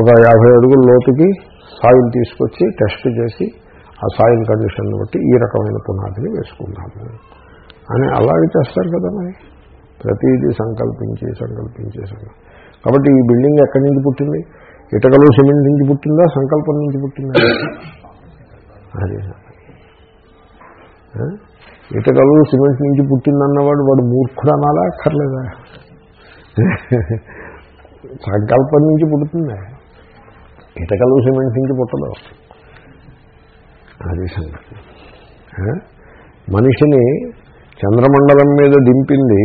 ఒక యాభై అడుగుల లోతుకి సాయిల్ తీసుకొచ్చి టెస్ట్ చేసి ఆ సాయిల్ కండిషన్ బట్టి ఈ రకమైన పునాదిని వేసుకున్నాము. అని అలాగే చేస్తారు కదా మరి. ప్రతిదీ సంకల్పించి సంకల్పించి కాబట్టి ఈ బిల్డింగ్ ఎక్కడి నుంచి పుట్టింది? ఇటకలు సిమెంట్ నుంచి పుట్టిందా సంకల్పం నుంచి పుట్టిందా? అదే. ఇటకలు సిమెంట్ నుంచి పుట్టిందన్నవాడు వాడు మూర్ఖుడు అనాలా అక్కర్లేదా? సంకల్పం నుంచి పుడుతుంది? ఇటకలు సిమెంట్ నుంచి పుట్టదు. అది సంగతి. మనిషిని చంద్రమండలం మీద దింపింది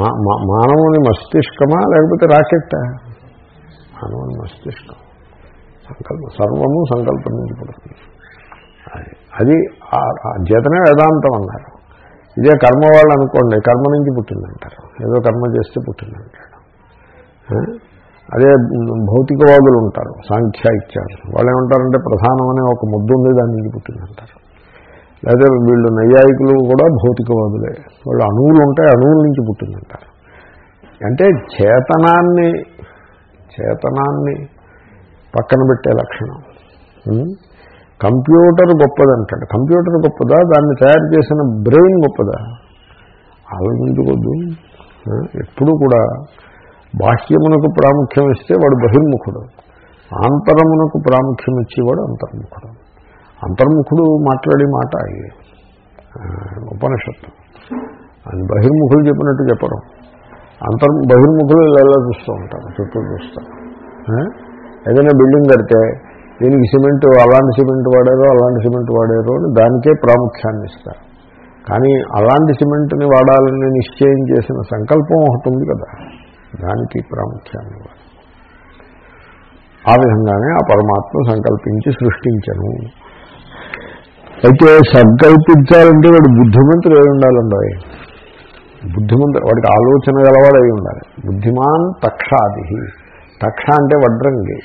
మానవుని మస్తిష్కమా లేకపోతే రాకెట్టా? మానవుని మస్తిష్కం. సంకల్పం సర్వము సంకల్పం నుంచి పుడుతుంది అది అది చేతనే వేదాంతం అన్నారు. ఇదే కర్మ వాళ్ళు అనుకోండి కర్మ నుంచి పుట్టిందంటారు. ఏదో కర్మ చేస్తే పుట్టిందంటారు. అదే భౌతికవాదులు ఉంటారు సాంఖ్య ఇచ్చారు. వాళ్ళు ఏమంటారంటే ప్రధానం అనే ఒక ముద్దు ఉంది దాని నుంచి పుట్టిందంటారు. లేదా వీళ్ళు నైయాయికులు కూడా భౌతికవాదులే. వాళ్ళు అణువులు ఉంటాయి అణువుల నుంచి పుట్టిందంటారు. అంటే చేతనాన్ని చేతనాన్ని పక్కన పెట్టే లక్షణం. కంప్యూటర్ గొప్పదంటాడు కంప్యూటర్ గొప్పదా? దాన్ని తయారు చేసిన బ్రెయిన్ గొప్పదా? ఆలోచించుకోద్దు ఎప్పుడు కూడా బాహ్యమునకు ప్రాముఖ్యం ఇస్తే వాడు బహిర్ముఖుడు. ఆంతరమునకు ప్రాముఖ్యం ఇచ్చేవాడు అంతర్ముఖుడు. అంతర్ముఖుడు మాట్లాడే మాట ఉపనిషత్తు. అని బహిర్ముఖులు చెప్పినట్టు చెప్పడం అంతర్ బహిర్ముఖులు ఇలా చూస్తూ ఉంటారు చుట్టూ చూస్తారు. ఏదైనా బిల్డింగ్ కడితే దీనికి సిమెంట్ అలాంటి సిమెంట్ వాడారు అలాంటి సిమెంట్ వాడారు అని దానికే ప్రాముఖ్యాన్ని ఇస్తారు. కానీ అలాంటి సిమెంట్ని వాడాలని నిశ్చయం చేసిన సంకల్పం ఒకటి ఉంది కదా దానికి ప్రాముఖ్యాన్ని ఇవ్వాలి. ఆ విధంగానే ఆ పరమాత్మ సంకల్పించి సృష్టించను. అయితే సంకల్పించాలంటే వాడు బుద్ధిమంతుడు ఏమి ఉండాలండి బుద్ధిమంతుడు వాడికి ఆలోచన గలవాడు అయి ఉండాలి. బుద్ధిమాన్ తక్షాది. తక్ష అంటే వడ్రంగి.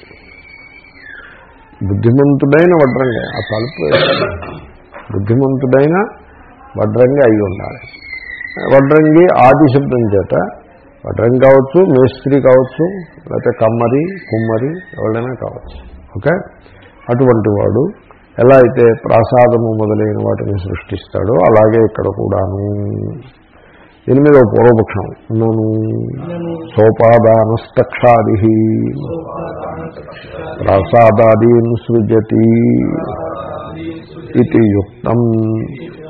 బుద్ధిమంతుడైన వడ్రంగి. ఆ తలుపు బుద్ధిమంతుడైన వడ్రంగి అయి ఉండాలి. వడ్రంగి ఆది శబ్దం చేత వడ్రంగి కావచ్చు మేస్త్రి కావచ్చు లేకపోతే కమ్మరి కుమ్మరి ఎవరైనా కావచ్చు. ఓకే? అటువంటి వాడు ఎలా అయితే ప్రసాదము మొదలైన వాటిని సృష్టిస్తాడో అలాగే ఇక్కడ కూడాను. దీని మీద ఓ పూర్వపక్షం. నను సోపాదానస్తక్షాది. ప్రాసాదాదీన్ సృజతి ఇది యుక్తం.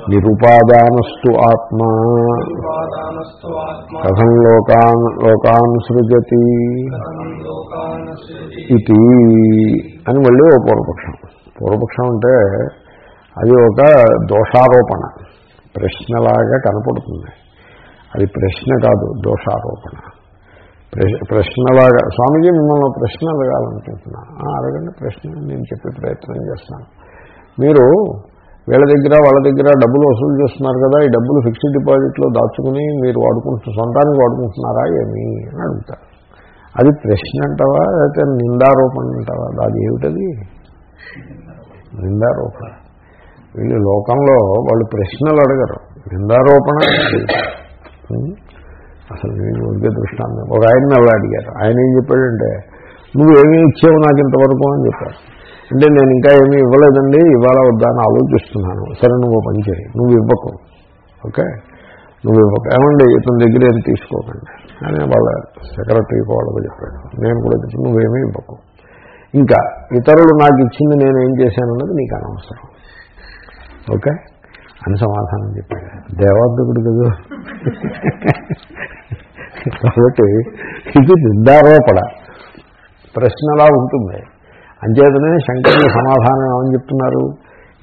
నిరుపాదానస్తు ఆత్మా. కథం లోకాన్ లోకాన్ సృజతి. ఇది అని మళ్ళీ ఓ పూర్వపక్షం. పూర్వపక్షం అంటే అది ఒక దోషారోపణ. ప్రశ్నలాగా కనపడుతుంది. అది ప్రశ్న కాదు దోషారోపణ. ప్రశ్న ప్రశ్నలాగా స్వామీజీ మిమ్మల్ని ప్రశ్న అడగాలనుకుంటున్నా. అడగండి ప్రశ్న నేను చెప్పే ప్రయత్నం చేస్తాను. మీరు వీళ్ళ దగ్గర వాళ్ళ దగ్గర డబ్బులు వసూలు చేస్తున్నారు కదా ఈ డబ్బులు ఫిక్స్డ్ డిపాజిట్లో దాచుకుని మీరు వాడుకుంటు సొంతానికి వాడుకుంటున్నారా ఏమి అని అడుగుతారు. అది ప్రశ్న అంటావా లేకపోతే నిందారోపణ అంటావా? అది ఏమిటది? నిందారోపణ. వీళ్ళు లోకంలో వాళ్ళు ప్రశ్నలు అడగరు. నిందారోపణ అసలు నేను ఒకే దృష్టాన్ని ఒక ఆయన అలా అడిగారు. ఆయన ఏం చెప్పాడంటే నువ్వు ఏమీ ఇచ్చావు నాకు ఇంతవరకు? అని చెప్పారు. అంటే నేను ఇంకా ఏమీ ఇవ్వలేదండి ఇవాళ వద్దా అని ఆలోచిస్తున్నాను. సరే నువ్వు పని చేయి. నువ్వు ఇవ్వకు. ఓకే? నువ్వు ఇవ్వకు. ఏమండి ఇతని దగ్గర ఏం తీసుకోకండి? అని వాళ్ళ సెక్రటరీ వాళ్ళకు చెప్పాడు. నేను కూడా చెప్పి నువ్వేమీ ఇవ్వకు. ఇంకా ఇతరులు నాకు ఇచ్చింది నేను ఏం చేశానన్నది నీకు అనవసరం. ఓకే? అని సమాధానం చెప్పాడు. దేవార్థకుడు కదా. కాబట్టి ఇది నిందారోపణ. ప్రశ్నలా ఉంటుంది. అంచేతనే శంకరులు సమాధానం ఏమని చెప్తున్నారు?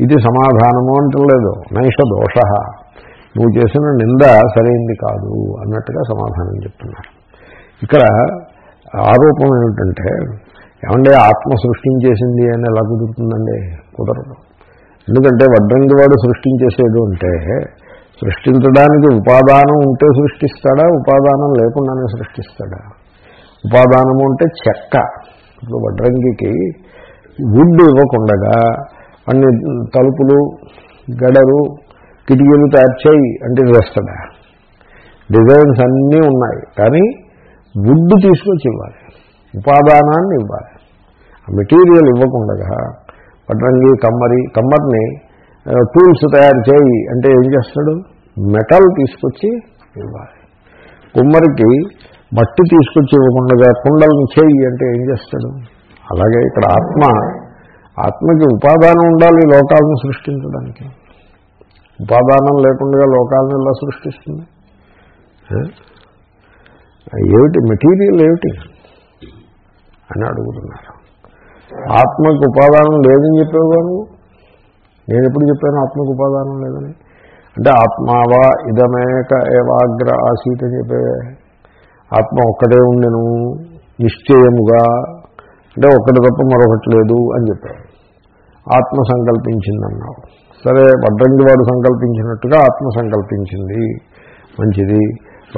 ఇది సమాధానము అంటలేదు. నైష దోష. నువ్వు చేసిన నింద సరైంది కాదు అన్నట్టుగా సమాధానం చెప్తున్నారు. ఇక్కడ ఆరోపం ఏమిటంటే ఏమంటే ఆత్మ సృష్టించేసింది అని ఎలా కుదురుతుందండి? కుదరదు. ఎందుకంటే వడ్రంగి వాడు సృష్టించేసేది అంటే సృష్టించడానికి ఉపాదానం ఉంటే సృష్టిస్తాడా? ఉపాదానం లేకుండానే సృష్టిస్తాడా? ఉపాదానము అంటే చెక్క. ఇప్పుడు వడ్రంగికి వుడ్ ఇవ్వకుండగా అన్ని తలుపులు గడలు కిటికీలు తయారు చేయి అంటే వేస్తాడా? డిజైన్స్ అన్నీ ఉన్నాయి. కానీ వుడ్ తీసుకొచ్చి ఇవ్వాలి. ఉపాదానాన్ని ఇవ్వాలి. మెటీరియల్ ఇవ్వకుండగా వడ్రంగి కమ్మరి కమ్మర్ని టూల్స్ తయారు చేయి అంటే ఏం చేస్తాడు మెటల్ తీసుకొచ్చి ఇవ్వాలి. కుమ్మరికి మట్టి తీసుకొచ్చి ఇవ్వకుండా కుండలను చేయి అంటే ఏం చేస్తాడు? అలాగే ఇక్కడ ఆత్మ ఆత్మకి ఉపాదానం ఉండాలి లోకాలను సృష్టించడానికి. ఉపాదానం లేకుండా లోకాలను ఎలా సృష్టిస్తుంది? ఏమిటి? మెటీరియల్ ఏమిటి? అని అడుగుతున్నారు. ఆత్మకు ఉపాదానం లేదని చెప్పేవా నువ్వు? నేను ఎప్పుడు చెప్పాను ఆత్మకు ఉపాదానం లేదని? అంటే ఆత్మావా ఇదమేక ఏవాగ్ర ఆసీత్ అని చెప్పే ఆత్మ ఒక్కటే ఉండెను నిశ్చయముగా. అంటే ఒక్కటి తప్ప మరొకటి లేదు అని చెప్పారు ఆత్మ సంకల్పించిందన్నావు. సరే వడ్రంగి వాడు సంకల్పించినట్టుగా ఆత్మ సంకల్పించింది. మంచిది.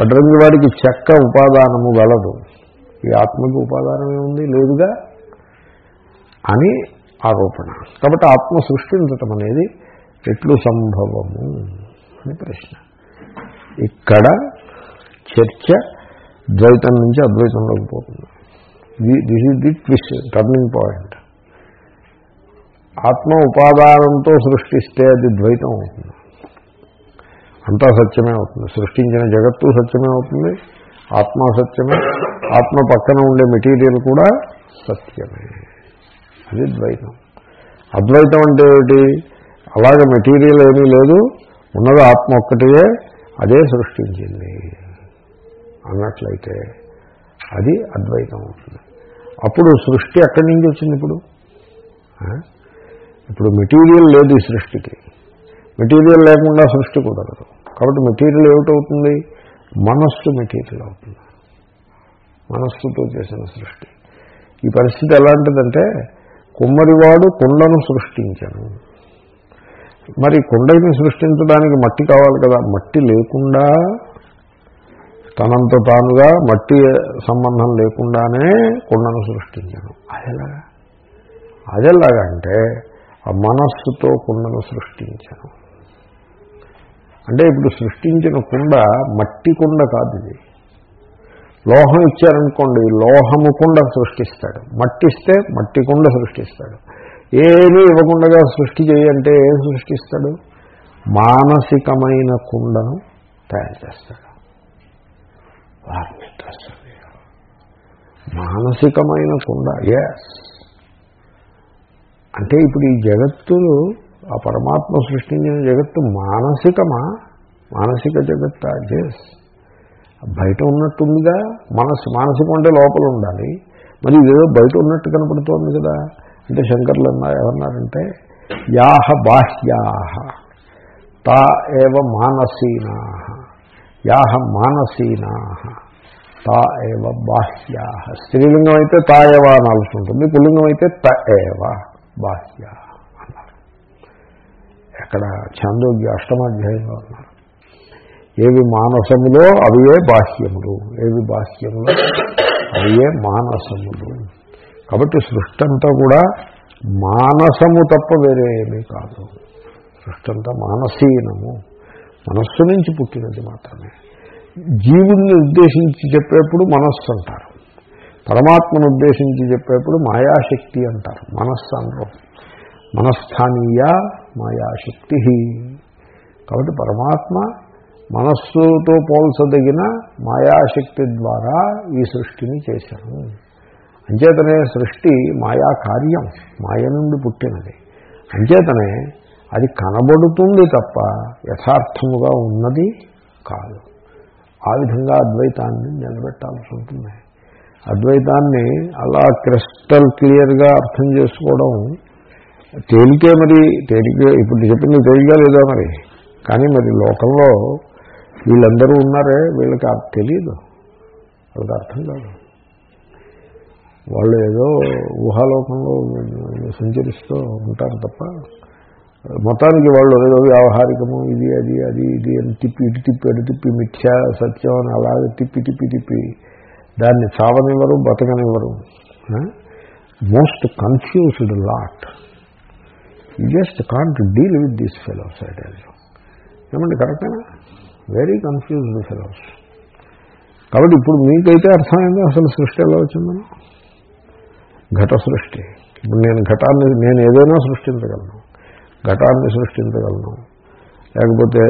వడ్రంగి వాడికి చెక్క ఉపాదానము గలదు. ఈ ఆత్మకి ఉపాదానం ఏముంది లేదుగా? అని ఆరోపణ. కాబట్టి ఆత్మ సృష్టించటం అనేది ఎట్లు సంభవము అని ప్రశ్న. ఇక్కడ చర్చ ద్వైతం నుంచి అద్వైతంలోకి పోతుంది. This is the twist turning point ఆత్మ ఉపాదానంతో సృష్టిస్తే అది ద్వైతం అవుతుంది. అంతా సత్యమే అవుతుంది. సృష్టించిన జగత్తు సత్యమే అవుతుంది. ఆత్మ సత్యమే. ఆత్మ పక్కన ఉండే మెటీరియల్ కూడా సత్యమే. అది ద్వైతం అద్వైతం అంటే ఏమిటి? అలాగే మెటీరియల్ ఏమీ లేదు. ఉన్నది ఆత్మ ఒక్కటియే. అదే సృష్టించింది. అన్నట్లయితే అది అద్వైతం అవుతుంది. అప్పుడు సృష్టి ఎక్కడి నుంచి వచ్చింది ఇప్పుడు? ఇప్పుడు మెటీరియల్ లేదు ఈ సృష్టికి. మెటీరియల్ లేకుండా సృష్టి కుదరదు. కాబట్టి మెటీరియల్ ఏమిటవుతుంది? మనస్సు మెటీరియల్ అవుతుంది. మనస్సుతో చేసిన సృష్టి. ఈ పరిస్థితి ఎలాంటిదంటే కుమ్మరివాడు కుండను సృష్టించను. మరి కుండని సృష్టించడానికి మట్టి కావాలి కదా? మట్టి లేకుండా తనంత తానుగా మట్టి సంబంధం లేకుండానే కుండను సృష్టించను. అదెలాగా అదెలాగంటే ఆ మనస్సుతో కుండను సృష్టించను. అంటే ఇప్పుడు సృష్టించిన కుండ మట్టి కుండ కాదు ఇది. లోహం ఇచ్చారనుకోండి లోహము కుండ సృష్టిస్తాడు. మట్టి ఇస్తే మట్టి కుండ సృష్టిస్తాడు. ఏమీ ఇవ్వకుండా సృష్టి చేయంటే ఏం సృష్టిస్తాడు? మానసికమైన కుండను తయారు చేస్తాడు. వారిని మానసికమైన కుండ ఎస్ అంటే ఇప్పుడు ఈ జగత్తులు ఆ పరమాత్మ సృష్టించిన జగత్తు మానసికమా? మానసిక జగత్తా? జెస్ బయట ఉన్నట్టుందిగా మనసు మానసికం అంటే లోపల ఉండాలి. మరి ఇదేదో బయట ఉన్నట్టు కనపడుతోంది కదా. అంటే శంకర్లు అన్నారు ఏమన్నారంటే యాహ బాహ్యాహ తా ఏవ మానసీనా యాహ మానసీనా తా ఏవ బాహ్యా స్త్రీలింగం అయితే తా ఏవ అనాల్సి ఉంటుంది పుల్లింగం అయితే త ఏవ బాహ్య అన్నారు. ఎక్కడ చాందోగ్య అష్టమాధ్యాయంలో అన్నారు. ఏవి మానసములో అవియే బాహ్యములు. ఏవి బాహ్యములు? అవియే మానసములు. కాబట్టి సృష్టి అంతా కూడా మానసము తప్ప వేరే ఏమీ కాదు. సృష్టి అంతా మానసీనము. మనస్సు నుంచి పుట్టినది మాత్రమే. జీవుణ్ణి ఉద్దేశించి చెప్పేప్పుడు మనస్సు అంటారు. పరమాత్మను ఉద్దేశించి చెప్పేప్పుడు మాయాశక్తి అంటారు. మనస్సు అనరు. మనస్థానీయ మాయాశక్తి కాబట్టి పరమాత్మ మనస్సుతో పోల్చదగిన మాయాశక్తి ద్వారా ఈ సృష్టిని చేశాను. అంచేతనే సృష్టి మాయా కార్యం మాయ నుండి పుట్టినది. అంచేతనే అది కనబడుతుంది తప్ప యథార్థముగా ఉన్నది కాదు. ఆ విధంగా అద్వైతాన్ని నిలబెట్టాల్సి ఉంటుంది. అద్వైతాన్ని అలా క్రిస్టల్ క్లియర్గా అర్థం చేసుకోవడం తేలికే మరి తేలికే ఇప్పుడు చెప్పింది తేలిగా లేదా మరి? కానీ మరి లోకంలో వీళ్ళందరూ ఉన్నారే వీళ్ళకి తెలియదు వాళ్ళకి అర్థం కాదు. వాళ్ళు ఏదో ఊహాలోకంలో సంచరిస్తూ ఉంటారు తప్ప మొత్తానికి వాళ్ళు ఏదో వ్యావహారికము ఇది అది అది ఇది అని తిప్పి ఇటు తిప్పి అటు తిప్పి మిథ్యా సత్యం అని అలాగే తిప్పి తిప్పి తిప్పి దాన్ని చావనివ్వరు బతకనివ్వరు. Most confused lot you just can't deal with this fellows ideal ఏమండి కరెక్టేనా? వెరీ కన్ఫ్యూజ్డ్ ఫెలోస్ కాబట్టి ఇప్పుడు మీకైతే అర్థమైంది అసలు సృష్టి ఎలా వచ్చిందని. ఘట సృష్టి. ఇప్పుడు నేను ఘటాన్ని నేను ఏదైనా సృష్టించగలను. ఘటాన్ని సృష్టించగలను. లేకపోతే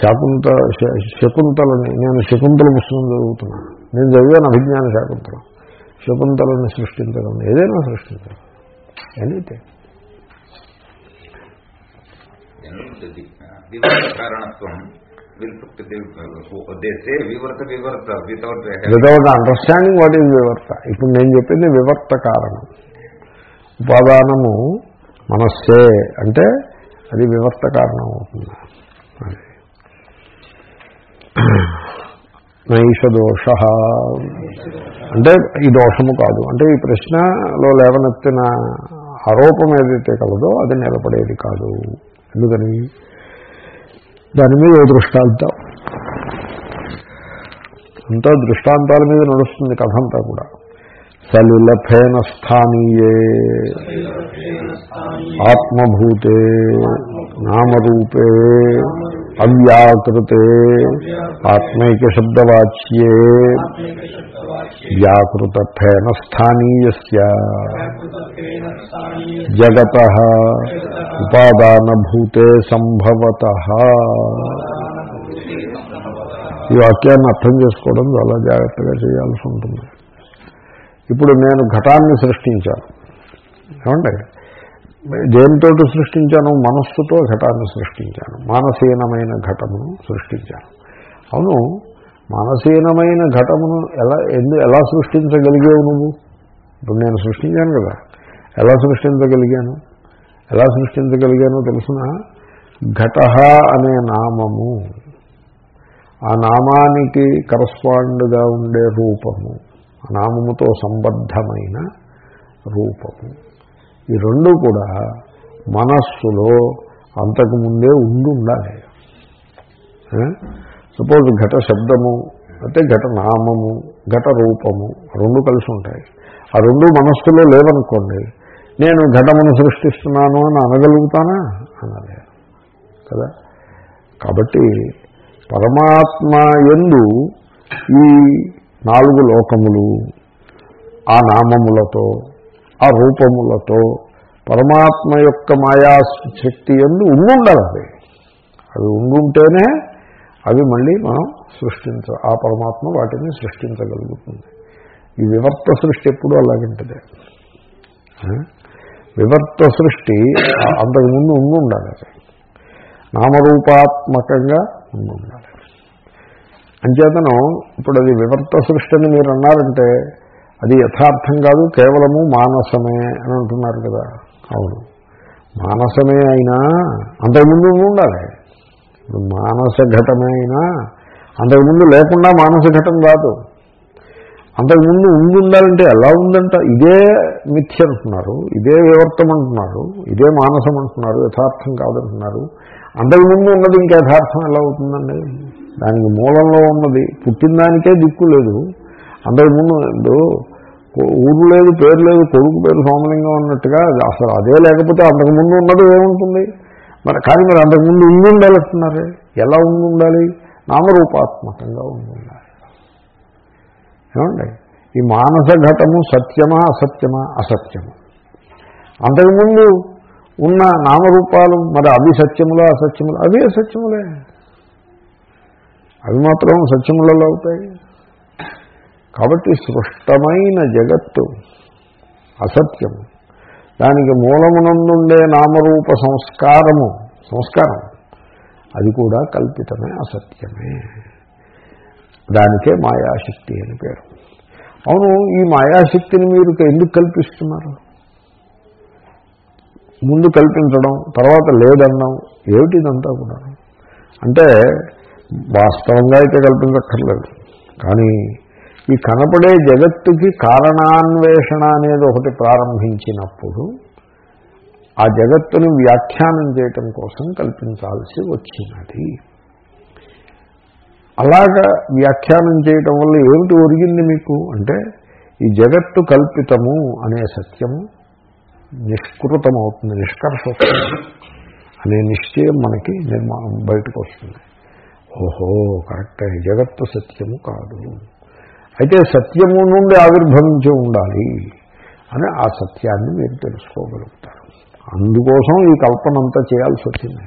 శాకుంత శకుంతలని నేను శకుంతల పుస్తకం చదువుతున్నాను. నేను చదివాను అభిజ్ఞాన శాకుంతలం. శకుంతలని సృష్టించగలను. ఏదైనా సృష్టించగలను. Anything without understanding what is వివర్త ఇప్పుడు నేను చెప్పింది వివర్త కారణం. ఉపాదానము మనస్సే అంటే అది వివర్త కారణం అవుతుంది. నైష దోష అంటే ఈ దోషము కాదు. అంటే ఈ ప్రశ్నలో లేవనెత్తిన ఆరోపం ఏదైతే కలదో అది నిలబడేది కాదు. ఎందుకని? దాని మీద ఓ దృష్టాంతం. అంతా దృష్టాంతాల మీద నడుస్తుంది కథ అంతా కూడా. సలిలఫేన స్థానీయే. ఆత్మభూతే నామరూపే. అవ్యాకృతే. ఆత్మైక శబ్దవాచ్యే. వ్యాకృత ఫేన స్థానీయస్య. జగత ఉపాదానభూతే సంభవత. ఈ వాక్యాన్ని అర్థం చేసుకోవడం చాలా జాగ్రత్తగా చేయాల్సి ఉంటుంది. ఇప్పుడు నేను ఘటాన్ని సృష్టించాను. ఏమంటే దేనితో సృష్టించాను? మనస్సుతో ఘటాన్ని సృష్టించాను. మానసీనమైన ఘటమును సృష్టించాను. అవును మానసీనమైన ఘటమును ఎలా ఎందు ఎలా సృష్టించగలిగావు నువ్వు? ఇప్పుడు నేను సృష్టించాను కదా. ఎలా సృష్టించగలిగాను? ఎలా సృష్టించగలిగానో తెలుసిన ఘట అనే నామము. ఆ నామానికి కరస్పాండ్గా ఉండే రూపము. ఆ నామముతో సంబద్ధమైన రూపము. ఈ రెండు కూడా మనస్సులో అంతకుముందే ఉండి ఉండాలి సపోజ్ ఘట శబ్దము అంటే ఘట నామము ఘట రూపము రెండు కలిసి ఉంటాయి. ఆ రెండు మనస్సులో లేవనుకోండి నేను ఘటమును సృష్టిస్తున్నాను అని అనగలుగుతానా? అనలే కదా? కాబట్టి పరమాత్మ ఎందు ఈ నాలుగు లోకములు ఆ నామములతో ఆ రూపములతో పరమాత్మ యొక్క మాయా శక్తి ఎందు ఉండుండాలి. అది ఉండుంటేనే అవి మళ్ళీ మనం సృష్టించ ఆ పరమాత్మ వాటిని సృష్టించగలుగుతుంది. ఈ వివర్త సృష్టి ఎప్పుడూ అలాగంటిదే. వివర్త సృష్టి అంతకుముందు ఉండి ఉండాలి అది. నామరూపాత్మకంగా ఉండి ఉండాలి అంచేతను ఇప్పుడు అది వివర్త సృష్టి అని మీరు అన్నారంటే అది యథార్థం కాదు కేవలము మానసమే అని అంటున్నారు కదా. అవును. మానసమే అయినా అంతకుముందు ఉండి ఉండాలి ఇప్పుడు మానస ఘటమైనా అంతకుముందు లేకుండా మానస ఘటం కాదు. అంతకుముందు ఉండి ఉండాలంటే ఎలా ఉందంట? ఇదే మిథ్య అంటున్నారు ఇదే వివర్తం అంటున్నారు ఇదే మానసం అంటున్నారు యథార్థం కాదంటున్నారు. అంతకుముందు ఉన్నది ఇంకా యథార్థం ఎలా అవుతుందండి? దానికి మూలంలో ఉన్నది. పుట్టిన దానికే దిక్కు లేదు. అంతకుముందు ఇప్పుడు ఊరు లేదు పేరు లేదు కొడుకు పేరు సోమలింగం అన్నట్టుగా అసలు అదే లేకపోతే అంతకుముందు ఉన్నది ఏముంటుంది? మరి కానీ మరి అంతకుముందు ఉండి ఉండాలంటున్నారే ఎలా ఉండి ఉండాలి నామరూపాత్మకంగా ఉండి ఉండాలి ఏమండి? ఈ మానస ఘటము సత్యమా అసత్యమా? అసత్యము. అంతకుముందు ఉన్న నామరూపాలు మరి అవి సత్యములా అసత్యములు? అవి అసత్యములే. అవి మాత్రం సత్యములలో అవుతాయి. కాబట్టి సృష్టమైన జగత్తు అసత్యము. దానికి మూలమునందుండే నామరూప సంస్కారము సంస్కారం అది కూడా కల్పితమే అసత్యమే. దానికే మాయాశక్తి అని పేరు. అవును ఈ మాయాశక్తిని మీరు ఎందుకు కల్పిస్తున్నారు? ముందు కల్పించడం తర్వాత లేదన్నాం ఏమిటిదంతా కూడా? అంటే వాస్తవంగా అయితే కల్పించక్కర్లేదు. కానీ ఈ కనపడే జగత్తుకి కారణాన్వేషణ అనేది ఒకటి ప్రారంభించినప్పుడు ఆ జగత్తును వ్యాఖ్యానం చేయటం కోసం కల్పించాల్సి వచ్చినది. అలాగా వ్యాఖ్యానం చేయటం వల్ల ఏమిటి ఒరిగింది మీకు? అంటే ఈ జగత్తు కల్పితము అనే సత్యము నిష్కృతమవుతుంది నిష్కర్ష వస్తుంది అనే నిశ్చయం మనకి నిర్మాణం బయటకు వస్తుంది. ఓహో కరెక్ట్ జగత్తు సత్యము కాదు. అయితే సత్యము నుండి ఆవిర్భవించి ఉండాలి అని ఆ సత్యాన్ని మీరు తెలుసుకోగలుగుతారు. అందుకోసం ఈ కల్పన అంతా చేయాల్సి వచ్చింది.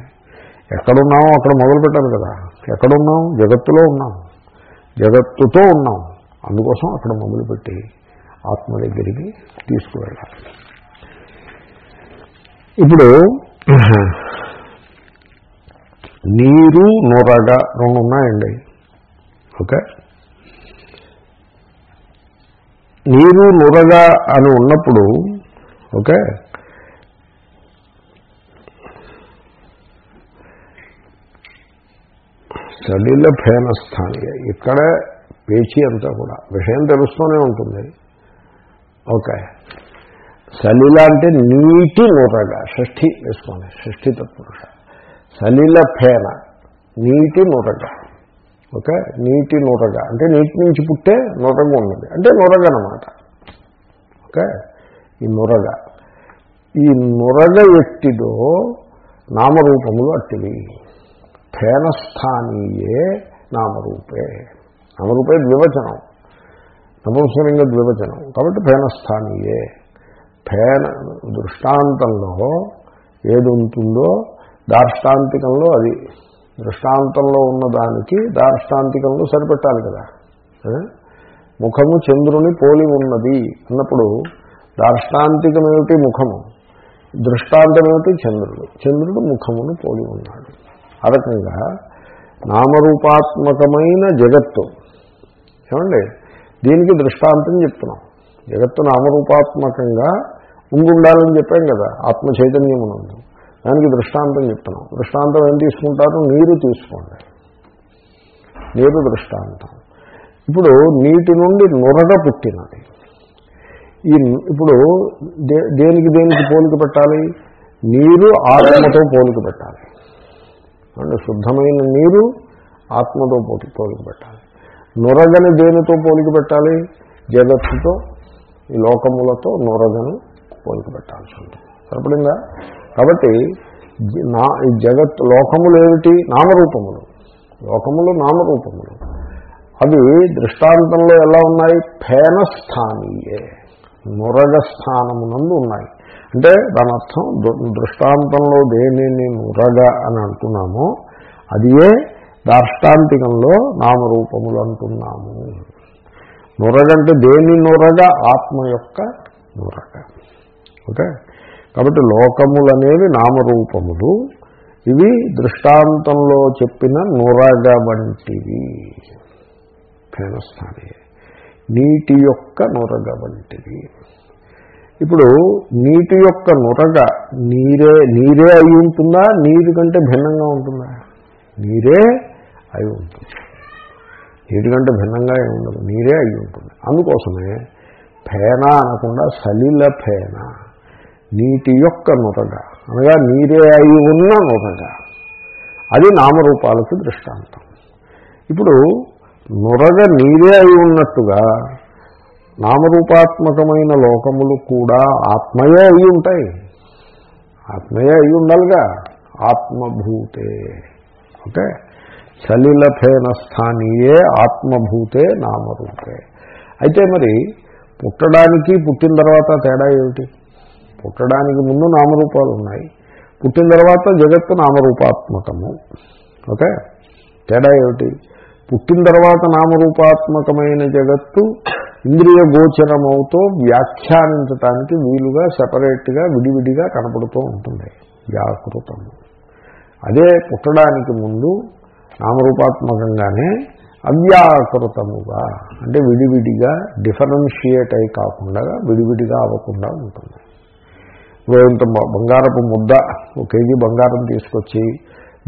ఎక్కడున్నామో అక్కడ మొదలు పెట్టాలి కదా. ఎక్కడున్నాం? జగత్తులో ఉన్నాం. జగత్తుతో ఉన్నాం. అందుకోసం అక్కడ మొదలుపెట్టి ఆత్మ దగ్గరికి తీసుకువెళ్ళాలి. ఇప్పుడు నీరు నొరగ రెండు ఉన్నాయండి. ఓకే? నీరు నురగా అని ఉన్నప్పుడు ఓకే? సలిల ఫేనస్థానీయ ఇక్కడే పేచీ అంతా కూడా. విషయం తెలుస్తూనే ఉంటుంది. ఓకే. సలిల అంటే నీటి నురగ షష్ఠి వేసుకోండి షష్ఠి తత్పురుష. సలిల ఫేన నీటి నురగ. ఓకే? నీటి నురగ అంటే నీటి నుంచి పుట్టే నురగ ఉన్నది. అంటే నురగ అనమాట ఓకే? ఈ నురగ. ఈ నురగ ఎట్టిదో నామరూపములు అట్టివి. ఫేనస్థానీయే నామరూపే. నామరూపే ద్వివచనం. నపుంసలింగ ద్వివచనం. కాబట్టి ఫేనస్థానీయే ఫేన దృష్టాంతంలో ఏది ఉంటుందో దార్ష్టాంతికంలో అది. దృష్టాంతంలో ఉన్నదానికి దార్ష్టాంతికంలో సరిపెట్టాలి కదా. ముఖము చంద్రుని పోలి ఉన్నది అన్నప్పుడు దార్ష్టాంతికమేమిటి ముఖము? దృష్టాంతమేమిటి చంద్రుడు? చంద్రుడు ముఖమును పోలి ఉన్నాడు. ఆ రకంగా నామరూపాత్మకమైన జగత్తు. ఏమండి? దీనికి దృష్టాంతం చెప్తున్నాం. జగత్తు నామరూపాత్మకంగా ఉండాలని చెప్పాం కదా ఆత్మ చైతన్యమునందు. దానికి దృష్టాంతం చెప్తున్నాం. దృష్టాంతం ఏం తీసుకుంటారు? నీరు తీసుకోండి. నీరు దృష్టాంతం. ఇప్పుడు నీటి నుండి నురగ పుట్టినది. ఈ ఇప్పుడు దే- దేనికి దేనికి పోలిక పెట్టాలి? నీరు ఆత్మతో పోలిక పెట్టాలి. అంటే శుద్ధమైన నీరు ఆత్మతో పోలి పోలిక పెట్టాలి. నురగని దేనితో పోలిక పెట్టాలి? జగత్తుతో ఈ లోకములతో నురగను పోలిక పెట్టాల్సి ఉంటుంది. సరిపడిందా? కాబట్టి జ- నా ఈ జగత్ లోకములు ఏమిటి? నామరూపములు. లోకములు నామరూపములు. అవి దృష్టాంతంలో ఎలా ఉన్నాయి? ఫేనస్థానీయే. నురగ స్థానమునందు ఉన్నాయి. అంటే దాని అర్థం దృ- దృష్టాంతంలో దేనిని నురగ అని అంటున్నామో అది ఏ దార్ష్టాంతికంలో నామరూపములు అంటున్నాము నురగంటే దేని నురగ ఆత్మ యొక్క నురగ ఓకే? కాబట్టి లోకములనేవి నామరూపములు. ఇవి దృష్టాంతంలో చెప్పిన నురగ వంటివి. ఫేమస్థానే నీటి యొక్క నురగ వంటివి. ఇప్పుడు నీటి యొక్క నురగ నీరే నీరే అయి ఉంటుందా? నీరు కంటే భిన్నంగా ఉంటుందా? నీరే అయి ఉంటుంది. నీటి కంటే భిన్నంగా ఏమి ఉండదు. నీరే అయి ఉంటుంది. అందుకోసమే ఫేన అనకుండా సలిల ఫేన. నీటి యొక్క నురగ. అనగా నీరే అయి ఉన్న నురగ. అది నామరూపాలకు దృష్టాంతం. ఇప్పుడు నురగ నీరే అయి ఉన్నట్టుగా నామరూపాత్మకమైన లోకములు కూడా ఆత్మయే అయి ఉంటాయి. ఆత్మయే అయి ఉండాలిగా. ఆత్మభూతే. ఓకే? సలిలఫేన స్థానీయే ఆత్మభూతే నామరూపే. అయితే మరి పుట్టడానికి పుట్టిన తర్వాత తేడా ఏమిటి? పుట్టడానికి ముందు నామరూపాలు ఉన్నాయి పుట్టిన తర్వాత జగత్తు నామరూపాత్మకము. ఓకే? తేడా ఏమిటి? పుట్టిన తర్వాత నామరూపాత్మకమైన జగత్తు ఇంద్రియ గోచరమవుతూ వ్యాఖ్యానించటానికి వీలుగా సపరేట్గా విడివిడిగా కనపడుతూ ఉంటుంది. వ్యాకృతము అదే పుట్టడానికి ముందు నామరూపాత్మకంగానే అవ్యాకృతముగా అంటే విడివిడిగా డిఫరెన్షియేట్ అయి కాకుండా విడివిడిగా అవ్వకుండా ఉంటుంది. ఇప్పుడు ఇంత బంగారపు ముద్ద ఒక కేజీ బంగారం తీసుకొచ్చి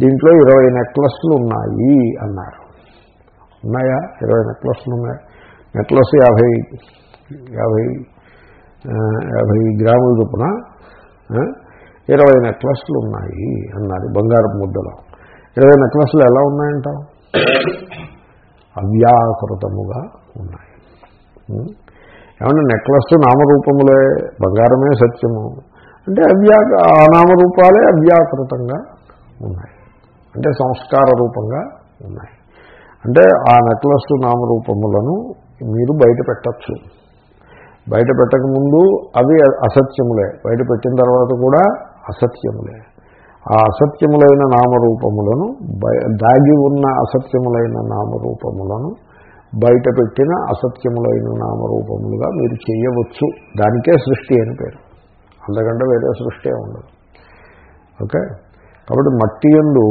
దీంట్లో ఇరవై నెక్లెస్లు ఉన్నాయి అన్నారు. ఉన్నాయా? ఇరవై నెక్లెస్లు ఉన్నాయి. నెక్లెస్ యాభై యాభై యాభై గ్రాముల చొప్పున ఇరవై నెక్లెస్లు ఉన్నాయి అన్నారు బంగారపు ముద్దలో. ఇరవై నెక్లెస్లు ఎలా ఉన్నాయంట అవ్యాకృతముగా ఉన్నాయి. ఏమంటే నెక్లెస్ నామరూపములే బంగారమే సత్యము. అంటే అవ్యా ఆ నామరూపాలే అవ్యాకృతంగా ఉన్నాయి. అంటే సంస్కార రూపంగా ఉన్నాయి. అంటే ఆ నెక్లెస్ నామరూపములను మీరు బయట పెట్టచ్చు. బయట పెట్టకముందు అవి అసత్యములే. బయట పెట్టిన తర్వాత కూడా అసత్యములే. ఆ అసత్యములైన నామరూపములను బయ- దాగి ఉన్న అసత్యములైన నామరూపములను బయట పెట్టిన అసత్యములైన నామరూపములుగా మీరు చేయవచ్చు. దానికే సృష్టి అని పేరు. అంతకంటే వేరే సృష్టి ఉండదు. ఓకే? కాబట్టి మట్టి ఎందు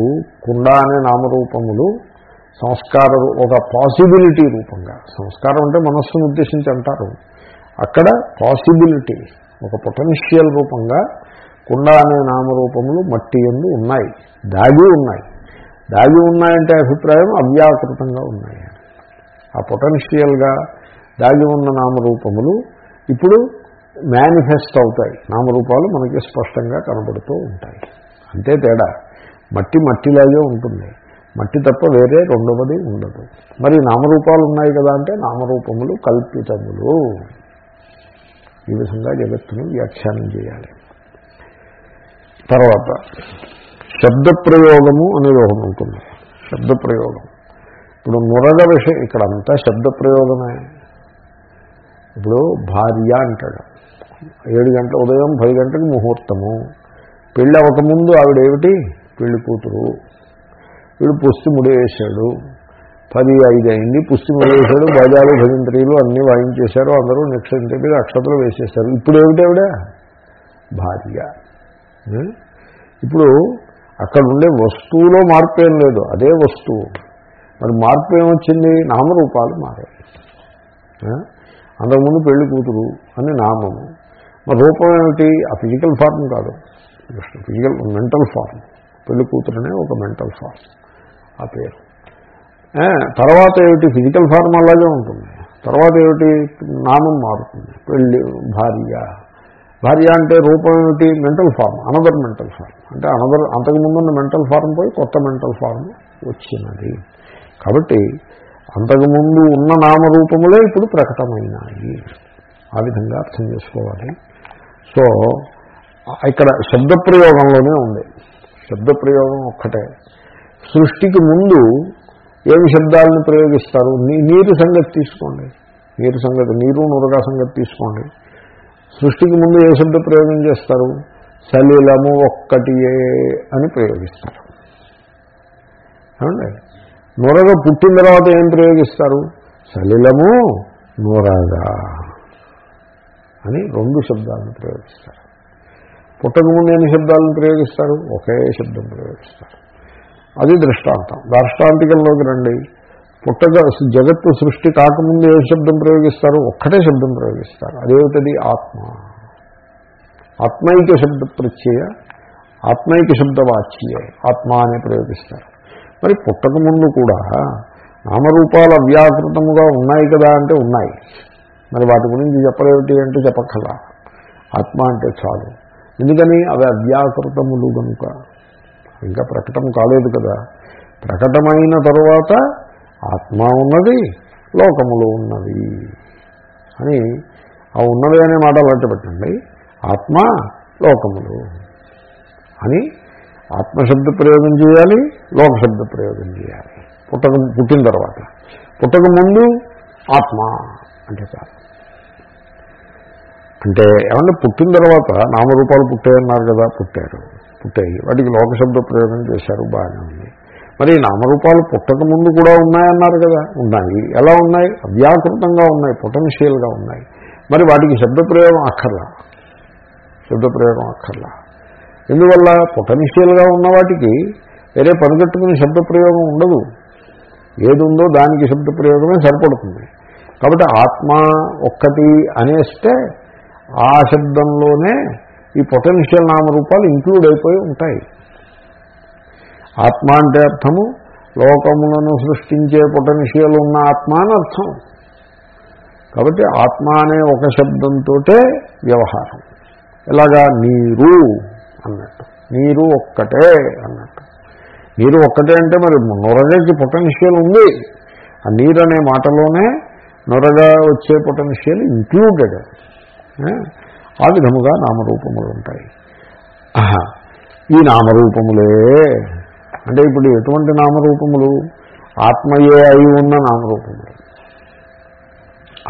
కుండ అనే నామరూపములు సంస్కార ఒక పాసిబిలిటీ రూపంగా. సంస్కారం అంటే మనస్సును ఉద్దేశించి అంటారు. అక్కడ పాసిబిలిటీ ఒక పొటెన్షియల్ రూపంగా కుండ అనే నామరూపములు మట్టి ఎందు ఉన్నాయి. దాగి ఉన్నాయి. దాగి ఉన్నాయంటే అభిప్రాయం అవ్యాకృతంగా ఉన్నాయి. ఆ పొటెన్షియల్గా దాగి ఉన్న నామరూపములు ఇప్పుడు మేనిఫెస్ట్ అవుతాయి. నామరూపాలు మనకి స్పష్టంగా కనబడుతూ ఉంటాయి. అంతే తేడా. మట్టి మట్టిలాగే ఉంటుంది. మట్టి తప్ప వేరే రెండవది ఉండదు. మరి నామరూపాలు ఉన్నాయి కదా అంటే నామరూపములు కల్పితములు. ఈ విధంగా జగత్తును వ్యాఖ్యానం చేయాలి. తర్వాత శబ్దప్రయోగము అనేది ఒకటి ఉంటుంది. శబ్దప్రయోగం. ఇప్పుడు మురగ విషయం ఇక్కడ శబ్ద శబ్దప్రయోగమే. ఇప్పుడు భార్య అంటాడు. ఏడు గంటల ఉదయం పది గంటలకు ముహూర్తము. పెళ్ళి అవ్వకముందు ఆవిడేమిటి? పెళ్ళి కూతురు. వీడు పుస్తి ముడివేశాడు. పది ఐదు అయింది. పుస్తి ముడివేశాడు. గజాలు భజంత్రీలు అన్నీ వాయించేశారు. అందరూ నిక్షంతలు అక్షతలు వేసేశారు. ఇప్పుడు ఏమిటావిడ భార్య. ఇప్పుడు అక్కడ ఉండే వస్తువులో మార్పు ఏం లేదు. అదే వస్తువు. మరి మార్పు ఏమొచ్చింది నామరూపాలు మారాయి. అంతకుముందు పెళ్ళి కూతురు అని నామము. మరి రూపం ఏమిటి? ఆ ఫిజికల్ ఫార్మ్ కాదు. Physical mental form. పెళ్ళి కూతురునే ఒక మెంటల్ ఫార్మ్. ఆ పేరు. తర్వాత ఏమిటి? ఫిజికల్ ఫార్మ్ అలాగే ఉంటుంది. తర్వాత ఏమిటి? నామం మారుతుంది. పెళ్ళి భార్య. భార్య అంటే రూపం ఏమిటి? Mental form. Another mental form. అంటే అనదర్ అంతకుముందున్న మెంటల్ ఫార్మ్ పోయి కొత్త మెంటల్ ఫార్మ్ వచ్చినది. కాబట్టి అంతకుముందు ఉన్న నామరూపములే ఇప్పుడు ప్రకటమైనాయి. ఆ విధంగా అర్థం చేసుకోవాలి. సో ఇక్కడ శబ్దప్రయోగంలోనే ఉంది. శబ్దప్రయోగం ఒక్కటే. సృష్టికి ముందు ఏమి శబ్దాలను ప్రయోగిస్తారు? నీరు సంగతి తీసుకోండి. నీరు సంగతి నీరు నురగా సంగతి తీసుకోండి. సృష్టికి ముందు ఏ శబ్ద ప్రయోగం చేస్తారు? సలీలము ఒక్కటియే అని ప్రయోగిస్తారు. ఏమండి? నురగ పుట్టిన తర్వాత ఏం ప్రయోగిస్తారు? సలిలము నురగా. అని రెండు శబ్దాలను ప్రయోగిస్తారు. పుట్టక ముందు ఎన్ని శబ్దాలను ప్రయోగిస్తారు? ఒకే శబ్దం ప్రయోగిస్తారు. అది దృష్టాంతం. దాష్టాంతికంలోకి రండి. పుట్టక జగత్తు సృష్టి కాకముందు ఏ శబ్దం ప్రయోగిస్తారు? ఒక్కటే శబ్దం ప్రయోగిస్తారు. అదేమిటది? ఆత్మ. ఆత్మైక శబ్ద ప్రత్యయ ఆత్మైక శబ్దవాచ్యే ఆత్మ అని ప్రయోగిస్తారు. మరి పుట్టక ముందు కూడా నామరూపాలు అవ్యాకృతముగా ఉన్నాయి కదా అంటే ఉన్నాయి. మరి వాటి గురించి చెప్పలేమిటి అంటే చెప్పక్కర్లా. ఆత్మ అంటే చాలు. ఎందుకని? అవి అవ్యాకృతములు కనుక ఇంకా ప్రకటన కాలేదు కదా. ప్రకటమైన తరువాత ఆత్మ ఉన్నది లోకములు ఉన్నది అని ఆ ఉన్నది అనే మాట అలాంటి పెట్టండి ఆత్మ లోకములు అని ఆత్మశబ్ద ప్రయోగం చేయాలి లోకశబ్ద ప్రయోగం చేయాలి. పుట్టక పుట్టిన తర్వాత. పుట్టక ముందు ఆత్మ అంటే చాలు. అంటే ఏమన్నా పుట్టిన తర్వాత నామరూపాలు పుట్టాయన్నారు కదా పుట్టారు. పుట్టాయి. వాటికి లోకశబ్ద ప్రయోగం చేశారు బాగానే ఉంది. మరి నామరూపాలు పుట్టక ముందు కూడా ఉన్నాయన్నారు కదా ఉన్నాయి. ఎలా ఉన్నాయి? అవ్యాకృతంగా ఉన్నాయి పొటెన్షియల్గా ఉన్నాయి. మరి వాటికి శబ్ద ప్రయోగం అక్కర్లా. శబ్ద ప్రయోగం అక్కర్లా. ఎందువల్ల? పొటెన్షియల్గా ఉన్న వాటికి వేరే పనిగట్టుకుని శబ్ద ప్రయోగం ఉండదు. ఏది ఉందో దానికి శబ్ద ప్రయోగమే సరిపడుతుంది. కాబట్టి ఆత్మ ఒక్కటి అనేస్తే ఆ శబ్దంలోనే ఈ పొటెన్షియల్ నామరూపాలు ఇంక్లూడ్ అయిపోయి ఉంటాయి. ఆత్మ అంటే అర్థము లోకములను సృష్టించే పొటెన్షియల్ ఉన్న ఆత్మ అని అర్థం. కాబట్టి ఆత్మ అనే ఒక శబ్దంతో వ్యవహారం. ఎలాగా? నీరు అన్నట్టు. నీరు ఒక్కటే అన్నట్టు. నీరు ఒక్కటే అంటే మరి నొరగకి పొటెన్షియల్ ఉంది. ఆ నీరు అనే మాటలోనే నొరగా వచ్చే పొటెన్షియల్ ఇంక్లూడెడ్ ఆ? విధముగా నామరూపములు ఉంటాయి. ఈ నామరూపములే. అంటే ఇప్పుడు ఎటువంటి నామరూపములు? ఆత్మయే అయి ఉన్న నామరూపములు.